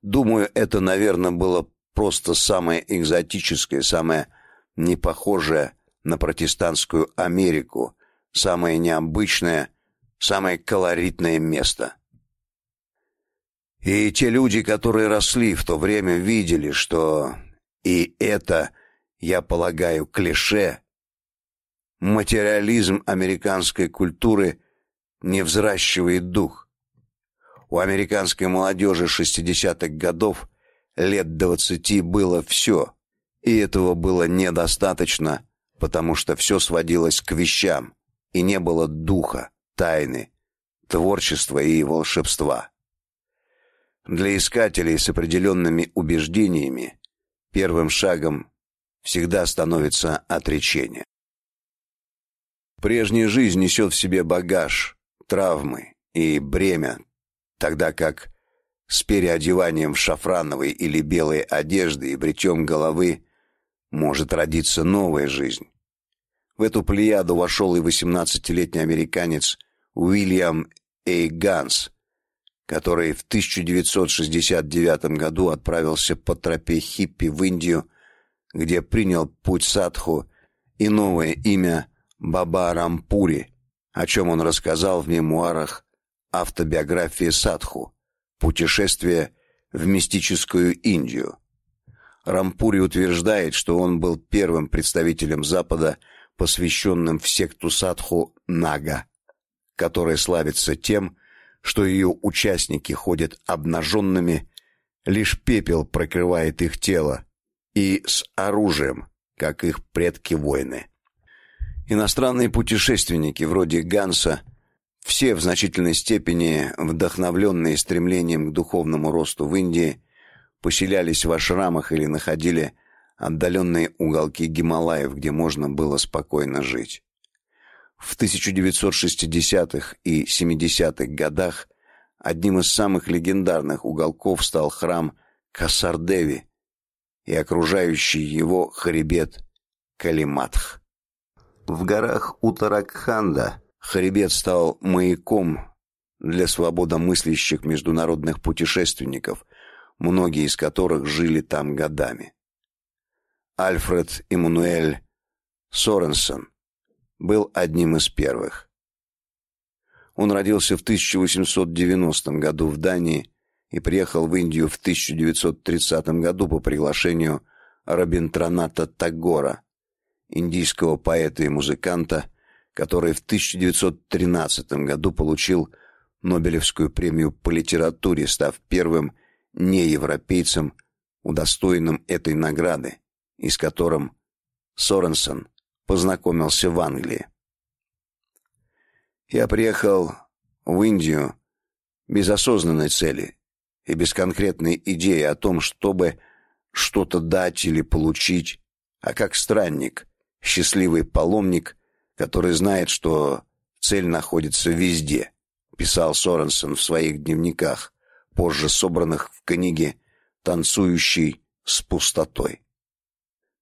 Думаю, это, наверное, было просто самое экзотическое, самое непохожее на протестантскую Америку, самое необычное, самое колоритное место. И те люди, которые росли в то время, видели, что и это, я полагаю, клише материализм американской культуры не взращивает дух. У американской молодежи 60-х годов лет двадцати было все, и этого было недостаточно, потому что все сводилось к вещам, и не было духа, тайны, творчества и волшебства. Для искателей с определенными убеждениями первым шагом всегда становится отречение. Прежняя жизнь несет в себе багаж, травмы и бремя, тогда как с переодеванием в шафрановой или белой одежды и бритьем головы может родиться новая жизнь. В эту плеяду вошел и 18-летний американец Уильям Эй Ганс, который в 1969 году отправился по тропе хиппи в Индию, где принял путь садху и новое имя Баба Рампури, о чем он рассказал в мемуарах автобиографии Садху «Путешествие в мистическую Индию». Рампури утверждает, что он был первым представителем Запада, посвященным в секту садху Нага, которая славится тем, что ее участники ходят обнаженными, лишь пепел прокрывает их тело, и с оружием, как их предки-воины. Иностранные путешественники вроде Ганса, все в значительной степени вдохновленные стремлением к духовному росту в Индии, поселялись в ашрамах или находили отдаленные уголки Гималаев, где можно было спокойно жить. В 1960-х и 70-х годах одним из самых легендарных уголков стал храм Касардеви и окружающий его хребет Калиматх. В горах Утаракханда хребет стал маяком для свободомыслящих международных путешественников, многие из которых жили там годами. Альфред Эммануэль Соренсон был одним из первых. Он родился в 1890 году в Дании и приехал в Индию в 1930 году по приглашению Рабиндраната Тагора, индийского поэта и музыканта, который в 1913 году получил Нобелевскую премию по литературе, став первым неевропейцем, удостоенным этой награды, и с которым Соренсон познакомился в Англии. Я приехал в Индию без осознанной цели и без конкретной идеи о том, чтобы что-то дать или получить, а как странник, счастливый паломник, который знает, что цель находится везде, писал Соренсон в своих дневниках, позже собранных в книге «Танцующий с пустотой».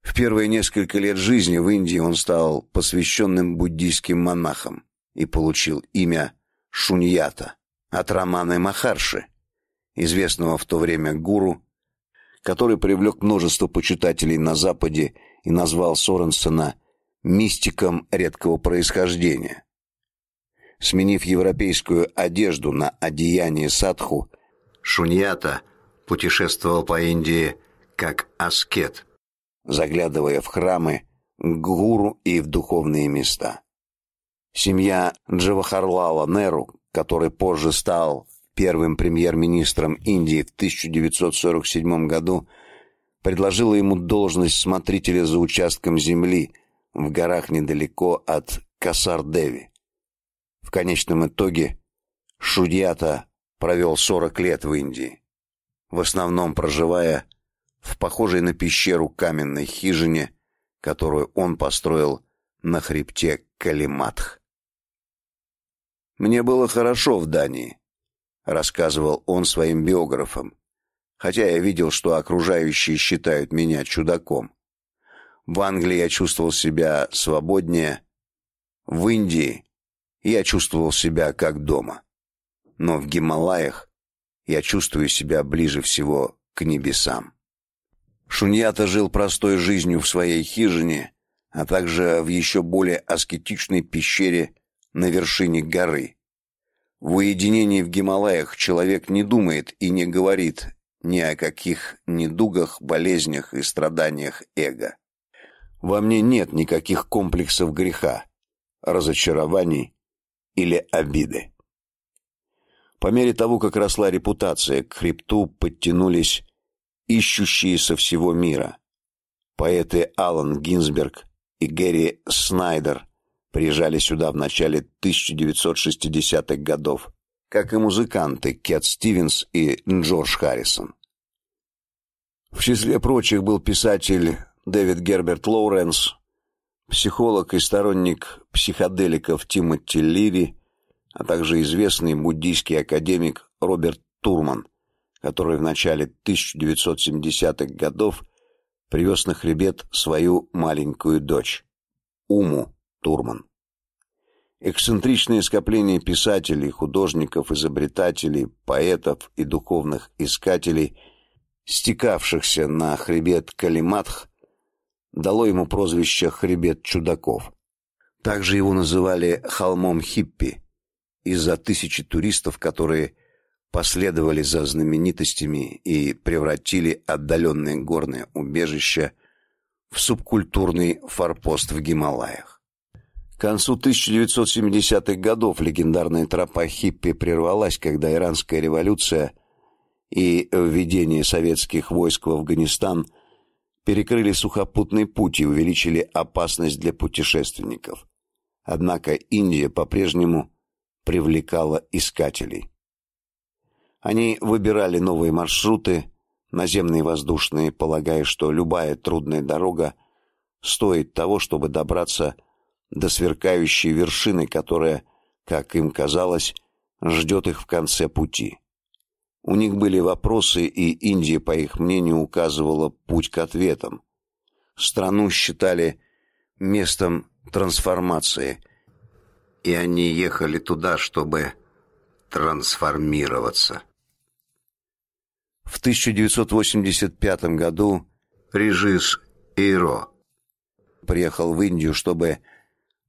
В первые несколько лет жизни в Индии он стал посвященным буддийским монахом и получил имя Шуньята от Раманы Махарши, известного в то время гуру, который привлек множество почитателей на Западе и назвал Соренсона мистиком редкого происхождения. Сменив европейскую одежду на одеяние садху, Шуньята путешествовал по Индии как аскет, заглядывая в храмы, к гуру и в духовные места. Семья Джавахарлала Неру, который позже стал первым премьер-министром Индии в 1947 году, предложила ему должность смотрителя за участком земли в горах недалеко от Касар-Деви. В конечном итоге Шудьята провел 40 лет в Индии, в основном проживая в похожей на пещеру каменной хижине, которую он построил на хребте Калиматх. Мне было хорошо в Дании, рассказывал он своим биографам, хотя я видел, что окружающие считают меня чудаком. В Англии я чувствовал себя свободнее, в Индии я чувствовал себя как дома. Но в Гималаях я чувствую себя ближе всего к небесам. Шуньята жил простой жизнью в своей хижине, а также в еще более аскетичной пещере на вершине горы. В уединении в Гималаях человек не думает и не говорит ни о каких недугах, болезнях и страданиях эго. Во мне нет никаких комплексов греха, разочарований или обиды. По мере того, как росла репутация, к хребту подтянулись ищущие со всего мира. Поэты Алан Гинзберг и Гэри Снайдер приезжали сюда в начале 1960-х годов, как и музыканты Кэт Стивенс и Джордж Харрисон. В числе прочих был писатель Дэвид Герберт Лоуренс, психолог и сторонник психоделиков Тимоти Лири, а также известный буддийский академик Роберт Турман – который в начале 1970-х годов привез на хребет свою маленькую дочь, Уму Турман. Эксцентричные скопления писателей, художников, изобретателей, поэтов и духовных искателей, стекавшихся на хребет Калиматх, дало ему прозвище «Хребет чудаков». Также его называли «холмом хиппи» из-за тысячи туристов, которые последовали за знаменитостями и превратили отдаленные горные убежища в субкультурный форпост в Гималаях. К концу 1970-х годов легендарная тропа хиппи прервалась, когда иранская революция и введение советских войск в Афганистан перекрыли сухопутный путь и увеличили опасность для путешественников. Однако Индия по-прежнему привлекала искателей. Они выбирали новые маршруты, наземные и воздушные, полагая, что любая трудная дорога стоит того, чтобы добраться до сверкающей вершины, которая, как им казалось, ждет их в конце пути. У них были вопросы, и Индия, по их мнению, указывала путь к ответам. Страну считали местом трансформации, и они ехали туда, чтобы трансформироваться. В 1985 году Режис Иро приехал в Индию, чтобы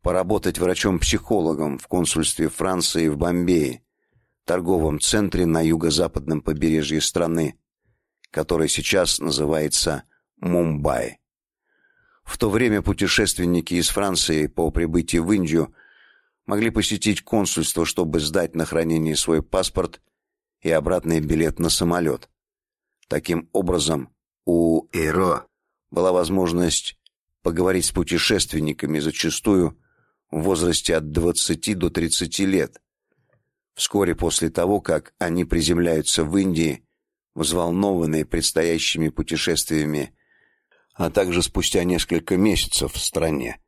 поработать врачом-психологом в консульстве Франции в Бомбее, торговом центре на юго-западном побережье страны, который сейчас называется Мумбаи. В то время путешественники из Франции по прибытии в Индию могли посетить консульство, чтобы сдать на хранение свой паспорт и обратный билет на самолет. Таким образом, у Эро была возможность поговорить с путешественниками зачастую в возрасте от 20 до 30 лет. Вскоре после того, как они приземляются в Индии, взволнованные предстоящими путешествиями, а также спустя несколько месяцев в стране,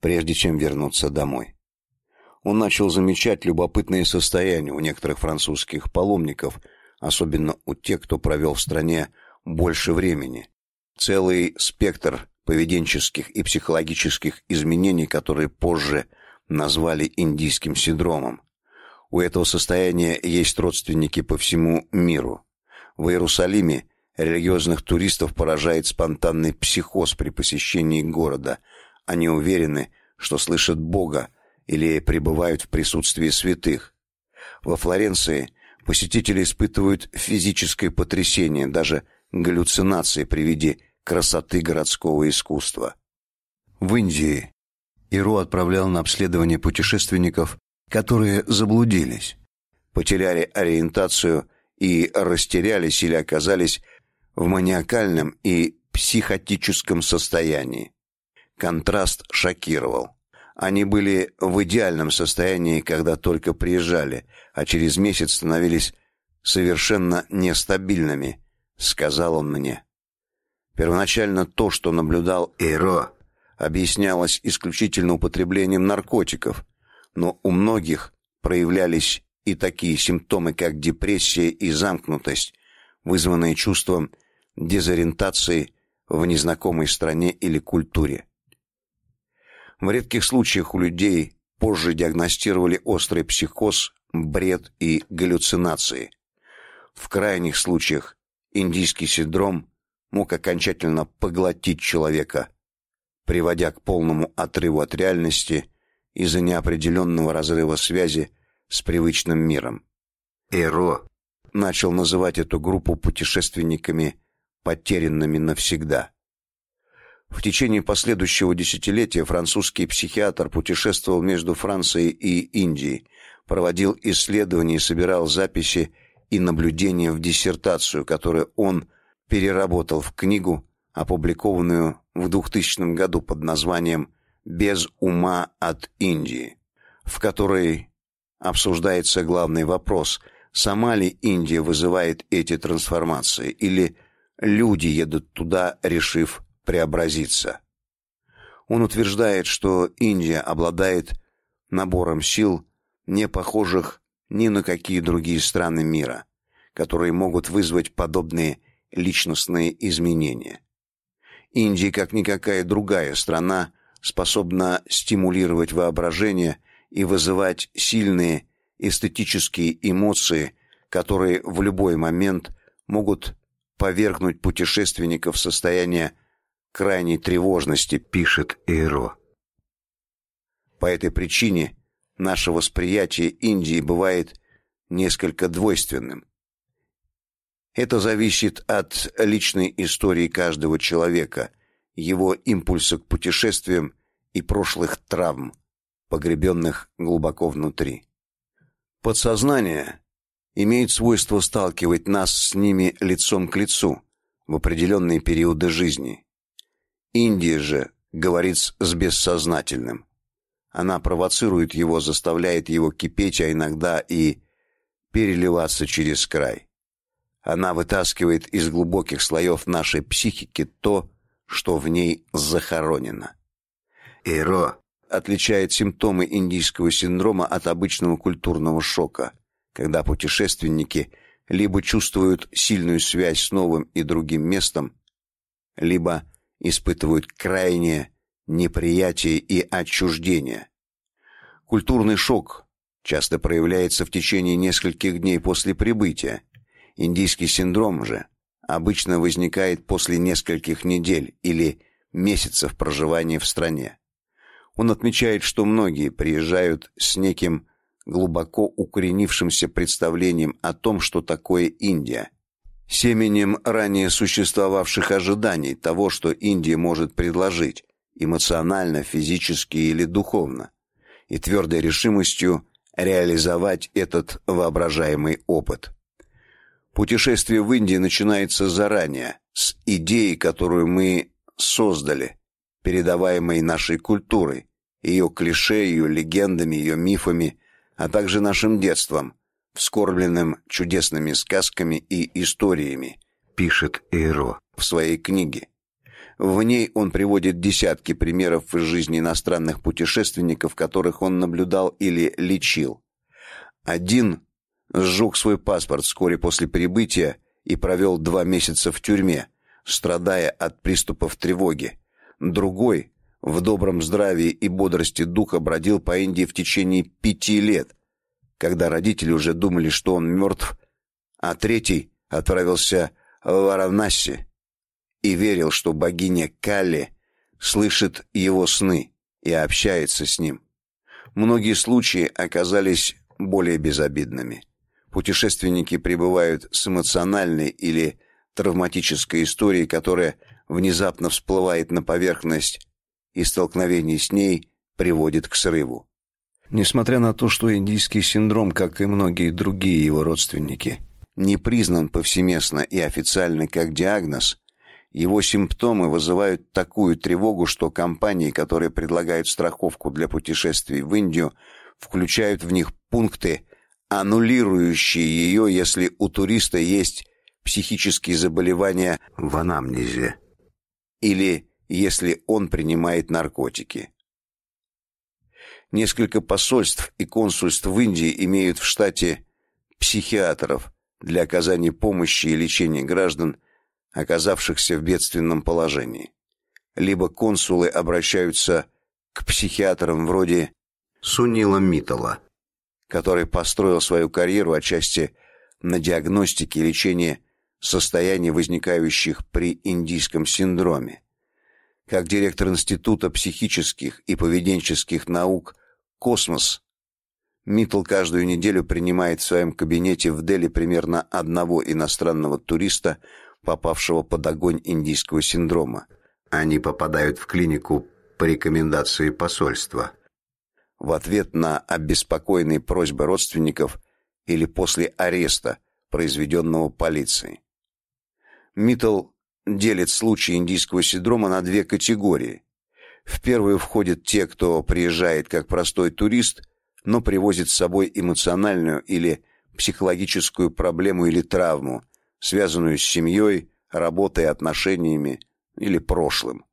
прежде чем вернуться домой. Он начал замечать любопытные состояния у некоторых французских паломников – особенно у тех, кто провел в стране больше времени. Целый спектр поведенческих и психологических изменений, которые позже назвали индийским синдромом. У этого состояния есть родственники по всему миру. В Иерусалиме религиозных туристов поражает спонтанный психоз при посещении города. Они уверены, что слышат Бога или пребывают в присутствии святых. Во Флоренции Посетители испытывают физическое потрясение, даже галлюцинации при виде красоты городского искусства. В Индии Иру отправлял на обследование путешественников, которые заблудились, потеряли ориентацию и растерялись или оказались в маниакальном и психотическом состоянии. Контраст шокировал. Они были в идеальном состоянии, когда только приезжали, а через месяц становились совершенно нестабильными, сказал он мне. Первоначально то, что наблюдал Эро, объяснялось исключительно употреблением наркотиков, но у многих проявлялись и такие симптомы, как депрессия и замкнутость, вызванные чувством дезориентации в незнакомой стране или культуре. В редких случаях у людей позже диагностировали острый психоз, бред и галлюцинации. В крайних случаях индийский синдром мог окончательно поглотить человека, приводя к полному отрыву от реальности из-за неопределенного разрыва связи с привычным миром. Эро начал называть эту группу путешественниками потерянными навсегда. В течение последующего десятилетия французский психиатр путешествовал между Францией и Индией, проводил исследования и собирал записи и наблюдения в диссертацию, которую он переработал в книгу, опубликованную в 2000 году под названием Без ума от Индии, в которой обсуждается главный вопрос: сама ли Индия вызывает эти трансформации или люди едут туда, решив преобразиться. Он утверждает, что Индия обладает набором сил, не похожих ни на какие другие страны мира, которые могут вызвать подобные личностные изменения. Индия, как никакая другая страна, способна стимулировать воображение и вызывать сильные эстетические эмоции, которые в любой момент могут повергнуть путешественников в состояние крайней тревожности, пишет Эйро. По этой причине наше восприятие Индии бывает несколько двойственным. Это зависит от личной истории каждого человека, его импульса к путешествиям и прошлых травм, погребенных глубоко внутри. Подсознание имеет свойство сталкивать нас с ними лицом к лицу в определенные периоды жизни. Индия же говорит с бессознательным. Она провоцирует его, заставляет его кипеть, а иногда и переливаться через край. Она вытаскивает из глубоких слоев нашей психики то, что в ней захоронено. Эро отличает симптомы индийского синдрома от обычного культурного шока, когда путешественники либо чувствуют сильную связь с новым и другим местом, либо испытывают крайнее неприятие и отчуждение. Культурный шок часто проявляется в течение нескольких дней после прибытия. Индийский синдром же обычно возникает после нескольких недель или месяцев проживания в стране. Он отмечает, что многие приезжают с неким глубоко укоренившимся представлением о том, что такое Индия, семенем ранее существовавших ожиданий того, что Индия может предложить эмоционально, физически или духовно, и твердой решимостью реализовать этот воображаемый опыт. Путешествие в Индию начинается заранее, с идеи, которую мы создали, передаваемой нашей культурой, ее клише, ее легендами, ее мифами, а также нашим детством, вскормленным чудесными сказками и историями, пишет Эйро в своей книге. В ней он приводит десятки примеров из жизни иностранных путешественников, которых он наблюдал или лечил. Один сжег свой паспорт вскоре после прибытия и провел два месяца в тюрьме, страдая от приступов тревоги. Другой в добром здравии и бодрости духа бродил по Индии в течение пяти лет, когда родители уже думали, что он мертв, а третий отправился в Варанаси и верил, что богиня Кали слышит его сны и общается с ним. Многие случаи оказались более безобидными. Путешественники прибывают с эмоциональной или травматической историей, которая внезапно всплывает на поверхность и столкновение с ней приводит к срыву. Несмотря на то, что индийский синдром, как и многие другие его родственники, не признан повсеместно и официально как диагноз, его симптомы вызывают такую тревогу, что компании, которые предлагают страховку для путешествий в Индию, включают в них пункты, аннулирующие ее, если у туриста есть психические заболевания в анамнезе или если он принимает наркотики. Несколько посольств и консульств в Индии имеют в штате психиатров для оказания помощи и лечения граждан, оказавшихся в бедственном положении. Либо консулы обращаются к психиатрам вроде Сунила Миттала, который построил свою карьеру отчасти на диагностике и лечении состояний, возникающих при индийском синдроме. Как директор Института психических и поведенческих наук «Космос», Миттал каждую неделю принимает в своем кабинете в Дели примерно одного иностранного туриста, попавшего под огонь индийского синдрома. Они попадают в клинику по рекомендации посольства. В ответ на обеспокоенные просьбы родственников или после ареста, произведенного полицией. Миттл делит случаи индийского синдрома на две категории. В первую входят те, кто приезжает как простой турист, но привозит с собой эмоциональную или психологическую проблему или травму, связанную с семьей, работой, отношениями или прошлым.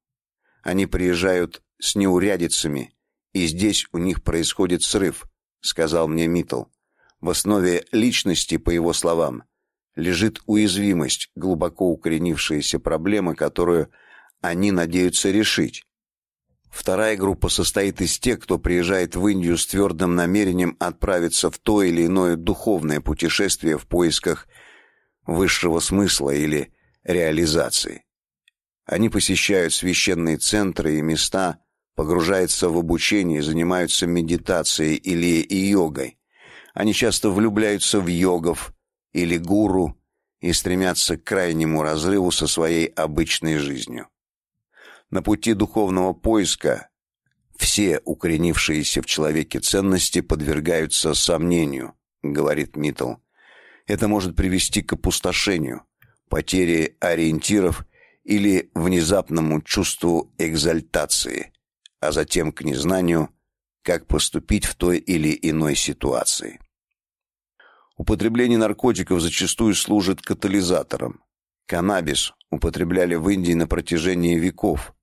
Они приезжают с неурядицами, и здесь у них происходит срыв, сказал мне Митл. В основе личности, по его словам, лежит уязвимость, глубоко укоренившаяся проблема, которую они надеются решить. Вторая группа состоит из тех, кто приезжает в Индию с твердым намерением отправиться в то или иное духовное путешествие в поисках высшего смысла или реализации. Они посещают священные центры и места, погружаются в обучение, занимаются медитацией или йогой. Они часто влюбляются в йогов или гуру и стремятся к крайнему разрыву со своей обычной жизнью. На пути духовного поиска все укоренившиеся в человеке ценности подвергаются сомнению, говорит Миттл. Это может привести к опустошению, потере ориентиров или внезапному чувству экзальтации, а затем к незнанию, как поступить в той или иной ситуации. Употребление наркотиков зачастую служит катализатором. Каннабис употребляли в Индии на протяжении веков.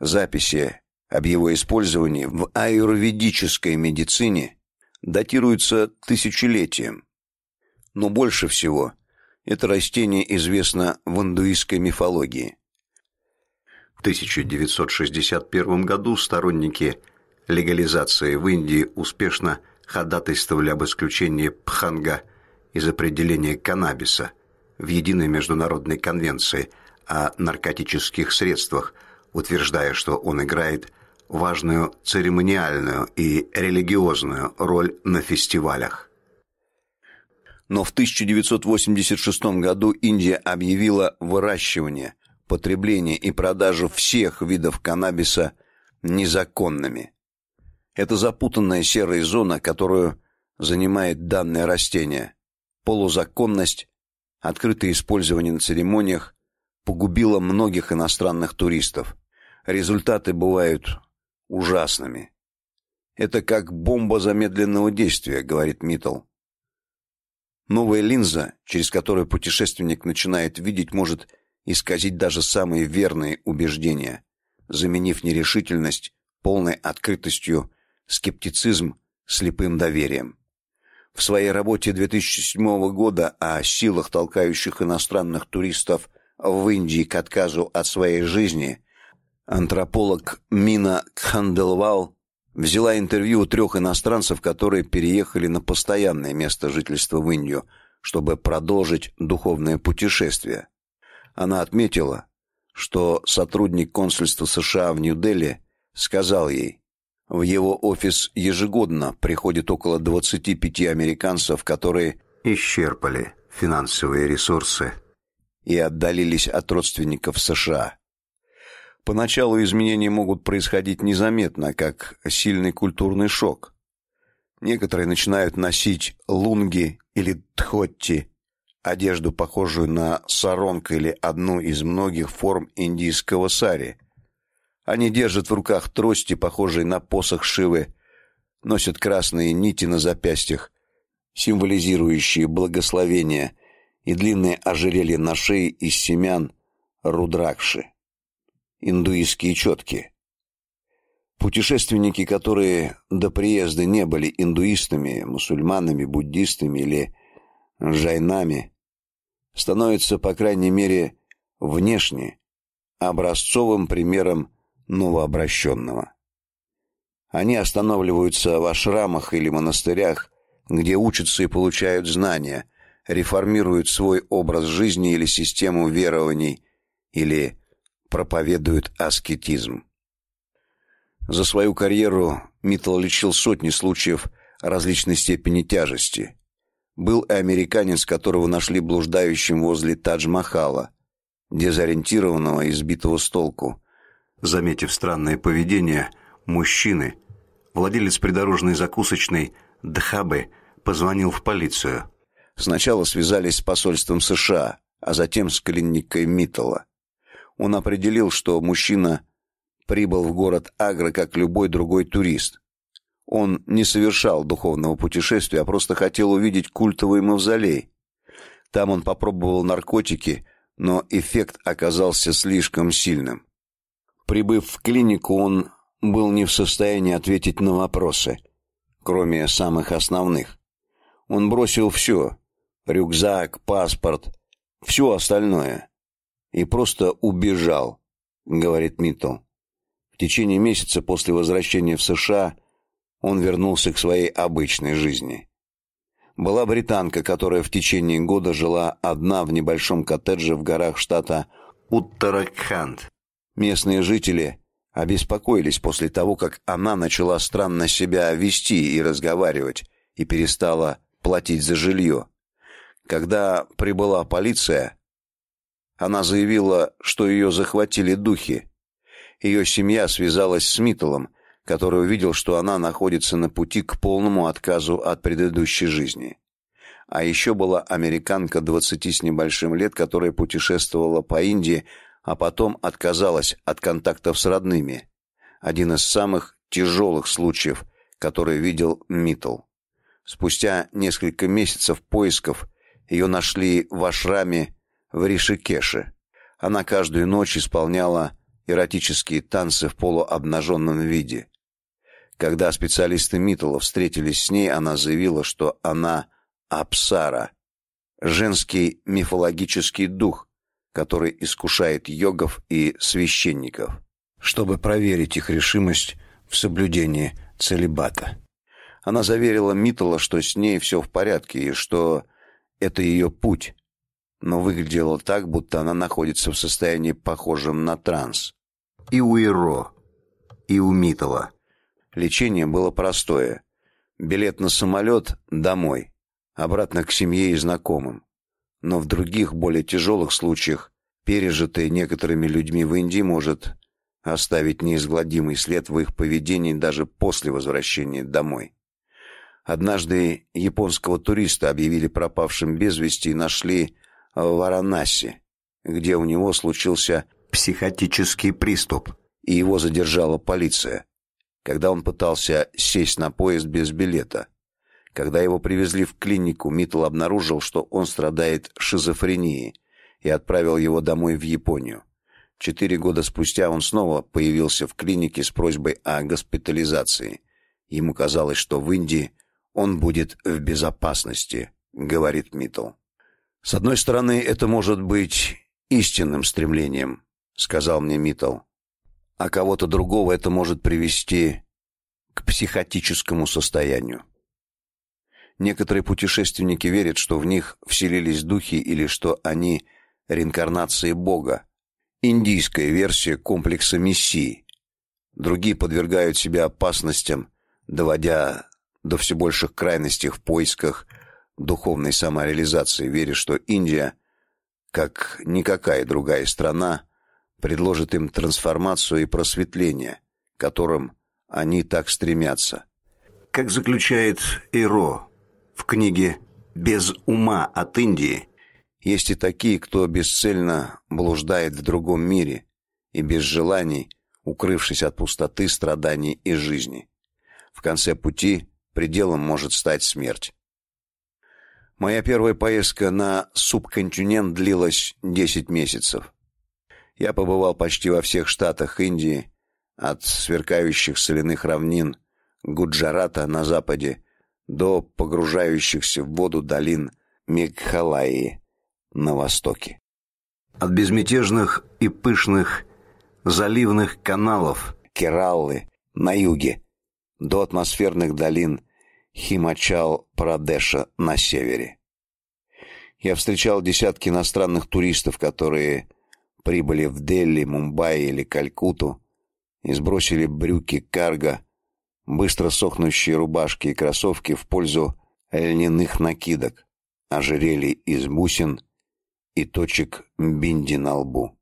Записи об его использовании в аюрведической медицине датируются тысячелетием. Но больше всего это растение известно в индуистской мифологии. В 1961 году сторонники легализации в Индии успешно ходатайствовали об исключении пханга из определения каннабиса в единой международной конвенции о наркотических средствах, утверждая, что он играет важную церемониальную и религиозную роль на фестивалях. Но в 1986 году Индия объявила выращивание, потребление и продажу всех видов каннабиса незаконными. Это запутанная серая зона, которую занимает данное растение. Полузаконность, открытое использование на церемониях погубило многих иностранных туристов. Результаты бывают ужасными. Это как бомба замедленного действия, говорит Миттл. Новая линза, через которую путешественник начинает видеть, может исказить даже самые верные убеждения, заменив нерешительность полной открытостью скептицизм слепым доверием. В своей работе 2007 года о силах, толкающих иностранных туристов в Индии к отказу от своей жизни, антрополог Мина Кханделвал взяла интервью у трех иностранцев, которые переехали на постоянное место жительства в Индию, чтобы продолжить духовное путешествие. Она отметила, что сотрудник консульства США в Нью-Дели сказал ей: в его офис ежегодно приходит около 25 американцев, которые исчерпали финансовые ресурсы и отдалились от родственников США. Поначалу изменения могут происходить незаметно, как сильный культурный шок. Некоторые начинают носить лунги или тхотти, одежду, похожую на саронг или одну из многих форм индийского сари, они держат в руках трости, похожие на посох Шивы, носят красные нити на запястьях, символизирующие благословение, и длинные ожерелья на шее из семян рудракши. Индуистские четки. Путешественники, которые до приезда не были индуистами, мусульманами, буддистами или жайнами, становятся, по крайней мере, внешне образцовым примером новообращенного. Они останавливаются в ашрамах или монастырях, где учатся и получают знания, реформируют свой образ жизни или систему верований, или проповедуют аскетизм. За свою карьеру Миттл лечил сотни случаев различной степени тяжести. Был и американец, которого нашли блуждающим возле Тадж-Махала, дезориентированного и сбитого с толку. Заметив странное поведение мужчины, владелец придорожной закусочной Дхабы позвонил в полицию. Сначала связались с посольством США, а затем с клиникой Миттала. Он определил, что мужчина прибыл в город Агра как любой другой турист. Он не совершал духовного путешествия, а просто хотел увидеть культовый мавзолей. Там он попробовал наркотики, но эффект оказался слишком сильным. Прибыв в клинику, он был не в состоянии ответить на вопросы, кроме самых основных. Он бросил все — рюкзак, паспорт, все остальное — и просто убежал, говорит Миттл. В течение месяца после возвращения в США он вернулся к своей обычной жизни. Была британка, которая в течение года жила одна в небольшом коттедже в горах штата Уттараханд. Местные жители обеспокоились после того, как она начала странно себя вести и разговаривать и перестала платить за жилье. Когда прибыла полиция, она заявила, что ее захватили духи. Ее семья связалась с Миттелом, который увидел, что она находится на пути к полному отказу от предыдущей жизни. А еще была американка двадцати с небольшим лет, которая путешествовала по Индии, а потом отказалась от контактов с родными. Один из самых тяжелых случаев, который видел Миттл. Спустя несколько месяцев поисков ее нашли в ашраме в Ришикеше. Она каждую ночь исполняла эротические танцы в полуобнаженном виде. Когда специалисты Миттла встретились с ней, она заявила, что она Апсара, женский мифологический дух, который искушает йогов и священников, чтобы проверить их решимость в соблюдении целибата. Она заверила Миттла, что с ней все в порядке и что это ее путь, но выглядело так, будто она находится в состоянии похожем на транс. И у Иро, и у Миттла. Лечение было простое. Билет на самолет домой, обратно к семье и знакомым. Но в других, более тяжелых случаях, пережитое некоторыми людьми в Индии может оставить неизгладимый след в их поведении даже после возвращения домой. Однажды японского туриста объявили пропавшим без вести и нашли в Варанаси, где у него случился психотический приступ, и его задержала полиция когда он пытался сесть на поезд без билета. Когда его привезли в клинику, Митл обнаружил, что он страдает шизофренией и отправил его домой в Японию. Четыре года спустя он снова появился в клинике с просьбой о госпитализации. Ему казалось, что в Индии он будет в безопасности, говорит Митл. С одной стороны, это может быть истинным стремлением, сказал мне Митл а кого-то другого это может привести к психотическому состоянию. Некоторые путешественники верят, что в них вселились духи или что они реинкарнации Бога, индийская версия комплекса мессии. Другие подвергают себя опасностям, доводя до все больших крайностей в поисках духовной самореализации, веря, что Индия, как никакая другая страна, предложит им трансформацию и просветление, к которым они так стремятся. Как заключает Иро в книге «Без ума от Индии», есть и такие, кто бесцельно блуждает в другом мире и без желаний, укрывшись от пустоты, страданий и жизни. В конце пути пределом может стать смерть. Моя первая поездка на субконтинент длилась 10 месяцев. Я побывал почти во всех штатах Индии, от сверкающих соляных равнин Гуджарата на западе до погружающихся в воду долин Мегхалаи на востоке. От безмятежных и пышных заливных каналов Кераллы на юге до атмосферных долин Химачал-Прадеша на севере. Я встречал десятки иностранных туристов, которые прибыли в Дели, Мумбаи или Калькутту и сбросили брюки карго, быстро сохнущие рубашки и кроссовки в пользу льняных накидок, ожерелий из бусин и точек бинди на лбу.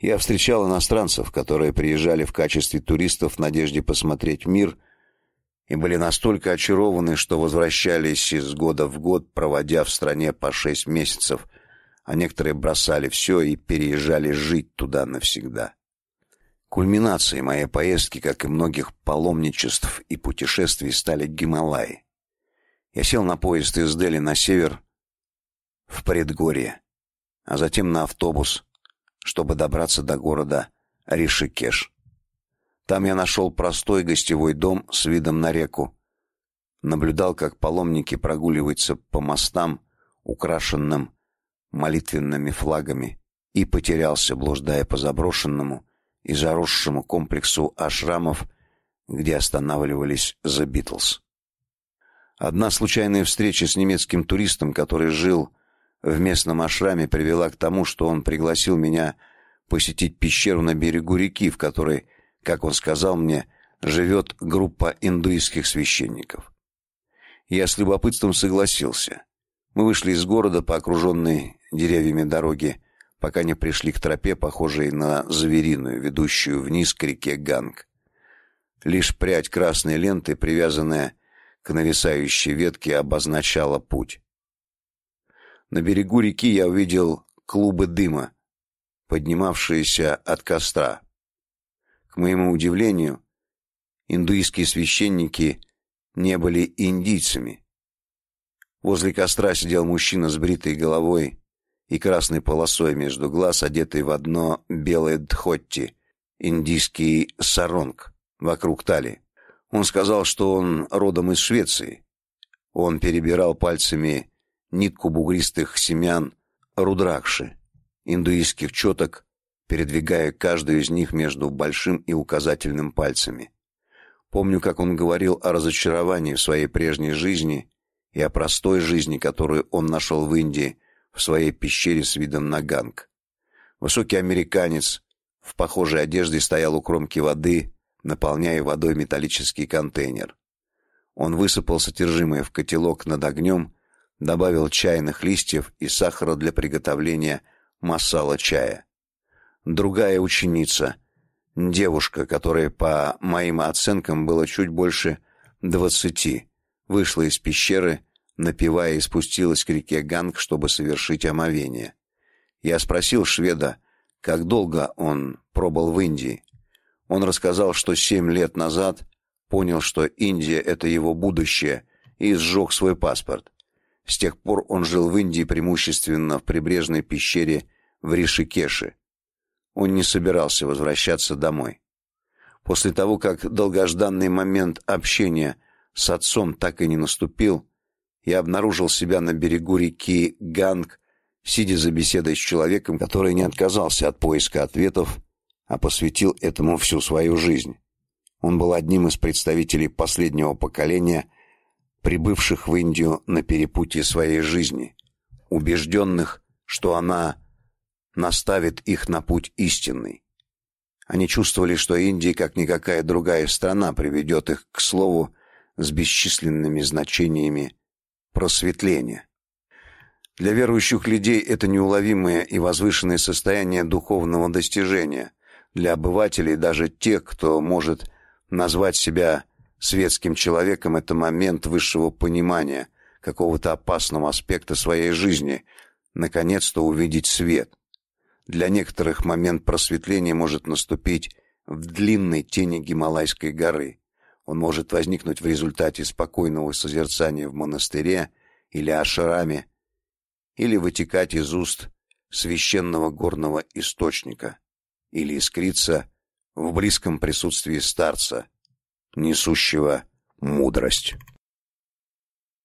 Я встречал иностранцев, которые приезжали в качестве туристов в надежде посмотреть мир и были настолько очарованы, что возвращались из года в год, проводя в стране по шесть месяцев – а некоторые бросали все и переезжали жить туда навсегда. Кульминацией моей поездки, как и многих паломничеств и путешествий, стали Гималаи. Я сел на поезд из Дели на север в предгорье, а затем на автобус, чтобы добраться до города Ришикеш. Там я нашел простой гостевой дом с видом на реку. Наблюдал, как паломники прогуливаются по мостам, украшенным молитвенными флагами и потерялся, блуждая по заброшенному и заросшему комплексу ашрамов, где останавливались The Beatles. Одна случайная встреча с немецким туристом, который жил в местном ашраме, привела к тому, что он пригласил меня посетить пещеру на берегу реки, в которой, как он сказал мне, живет группа индуистских священников. Я с любопытством согласился. Мы вышли из города по окруженной деревьями дороге, пока не пришли к тропе, похожей на звериную, ведущую вниз к реке Ганг. Лишь прядь красной ленты, привязанная к нависающей ветке, обозначала путь. На берегу реки я увидел клубы дыма, поднимавшиеся от костра. К моему удивлению, индуистские священники не были индийцами. Возле костра сидел мужчина с бритой головой и красной полосой между глаз, одетый в одно белое дхотти, индийский саронг, вокруг талии. Он сказал, что он родом из Швеции. Он перебирал пальцами нитку бугристых семян рудракши, индуистских четок, передвигая каждую из них между большим и указательным пальцами. Помню, как он говорил о разочаровании в своей прежней жизни и о простой жизни, которую он нашел в Индии, в своей пещере с видом на Ганг. Высокий американец в похожей одежде стоял у кромки воды, наполняя водой металлический контейнер. Он высыпал содержимое в котелок над огнем, добавил чайных листьев и сахара для приготовления масала чая. Другая ученица, девушка, которой по моим оценкам было чуть больше двадцати, вышла из пещеры, напевая и спустилась к реке Ганг, чтобы совершить омовение. Я спросил шведа, как долго он пробыл в Индии. Он рассказал, что семь лет назад понял, что Индия это его будущее, и сжег свой паспорт. С тех пор он жил в Индии преимущественно в прибрежной пещере в Ришикеше. Он не собирался возвращаться домой. После того, как долгожданный момент общения с отцом так и не наступил, я обнаружил себя на берегу реки Ганг, сидя за беседой с человеком, который не отказался от поиска ответов, а посвятил этому всю свою жизнь. Он был одним из представителей последнего поколения, прибывших в Индию на перепутье своей жизни, убежденных, что она наставит их на путь истинный. Они чувствовали, что Индия, как никакая другая страна, приведет их к слову с бесчисленными значениями просветления. Для верующих людей это неуловимое и возвышенное состояние духовного достижения. Для обывателей, даже тех, кто может назвать себя светским человеком, это момент высшего понимания какого-то опасного аспекта своей жизни, наконец-то увидеть свет. Для некоторых момент просветления может наступить в длинной тени Гималайской горы. Он может возникнуть в результате спокойного созерцания в монастыре или ашраме, или вытекать из уст священного горного источника, или искриться в близком присутствии старца, несущего мудрость.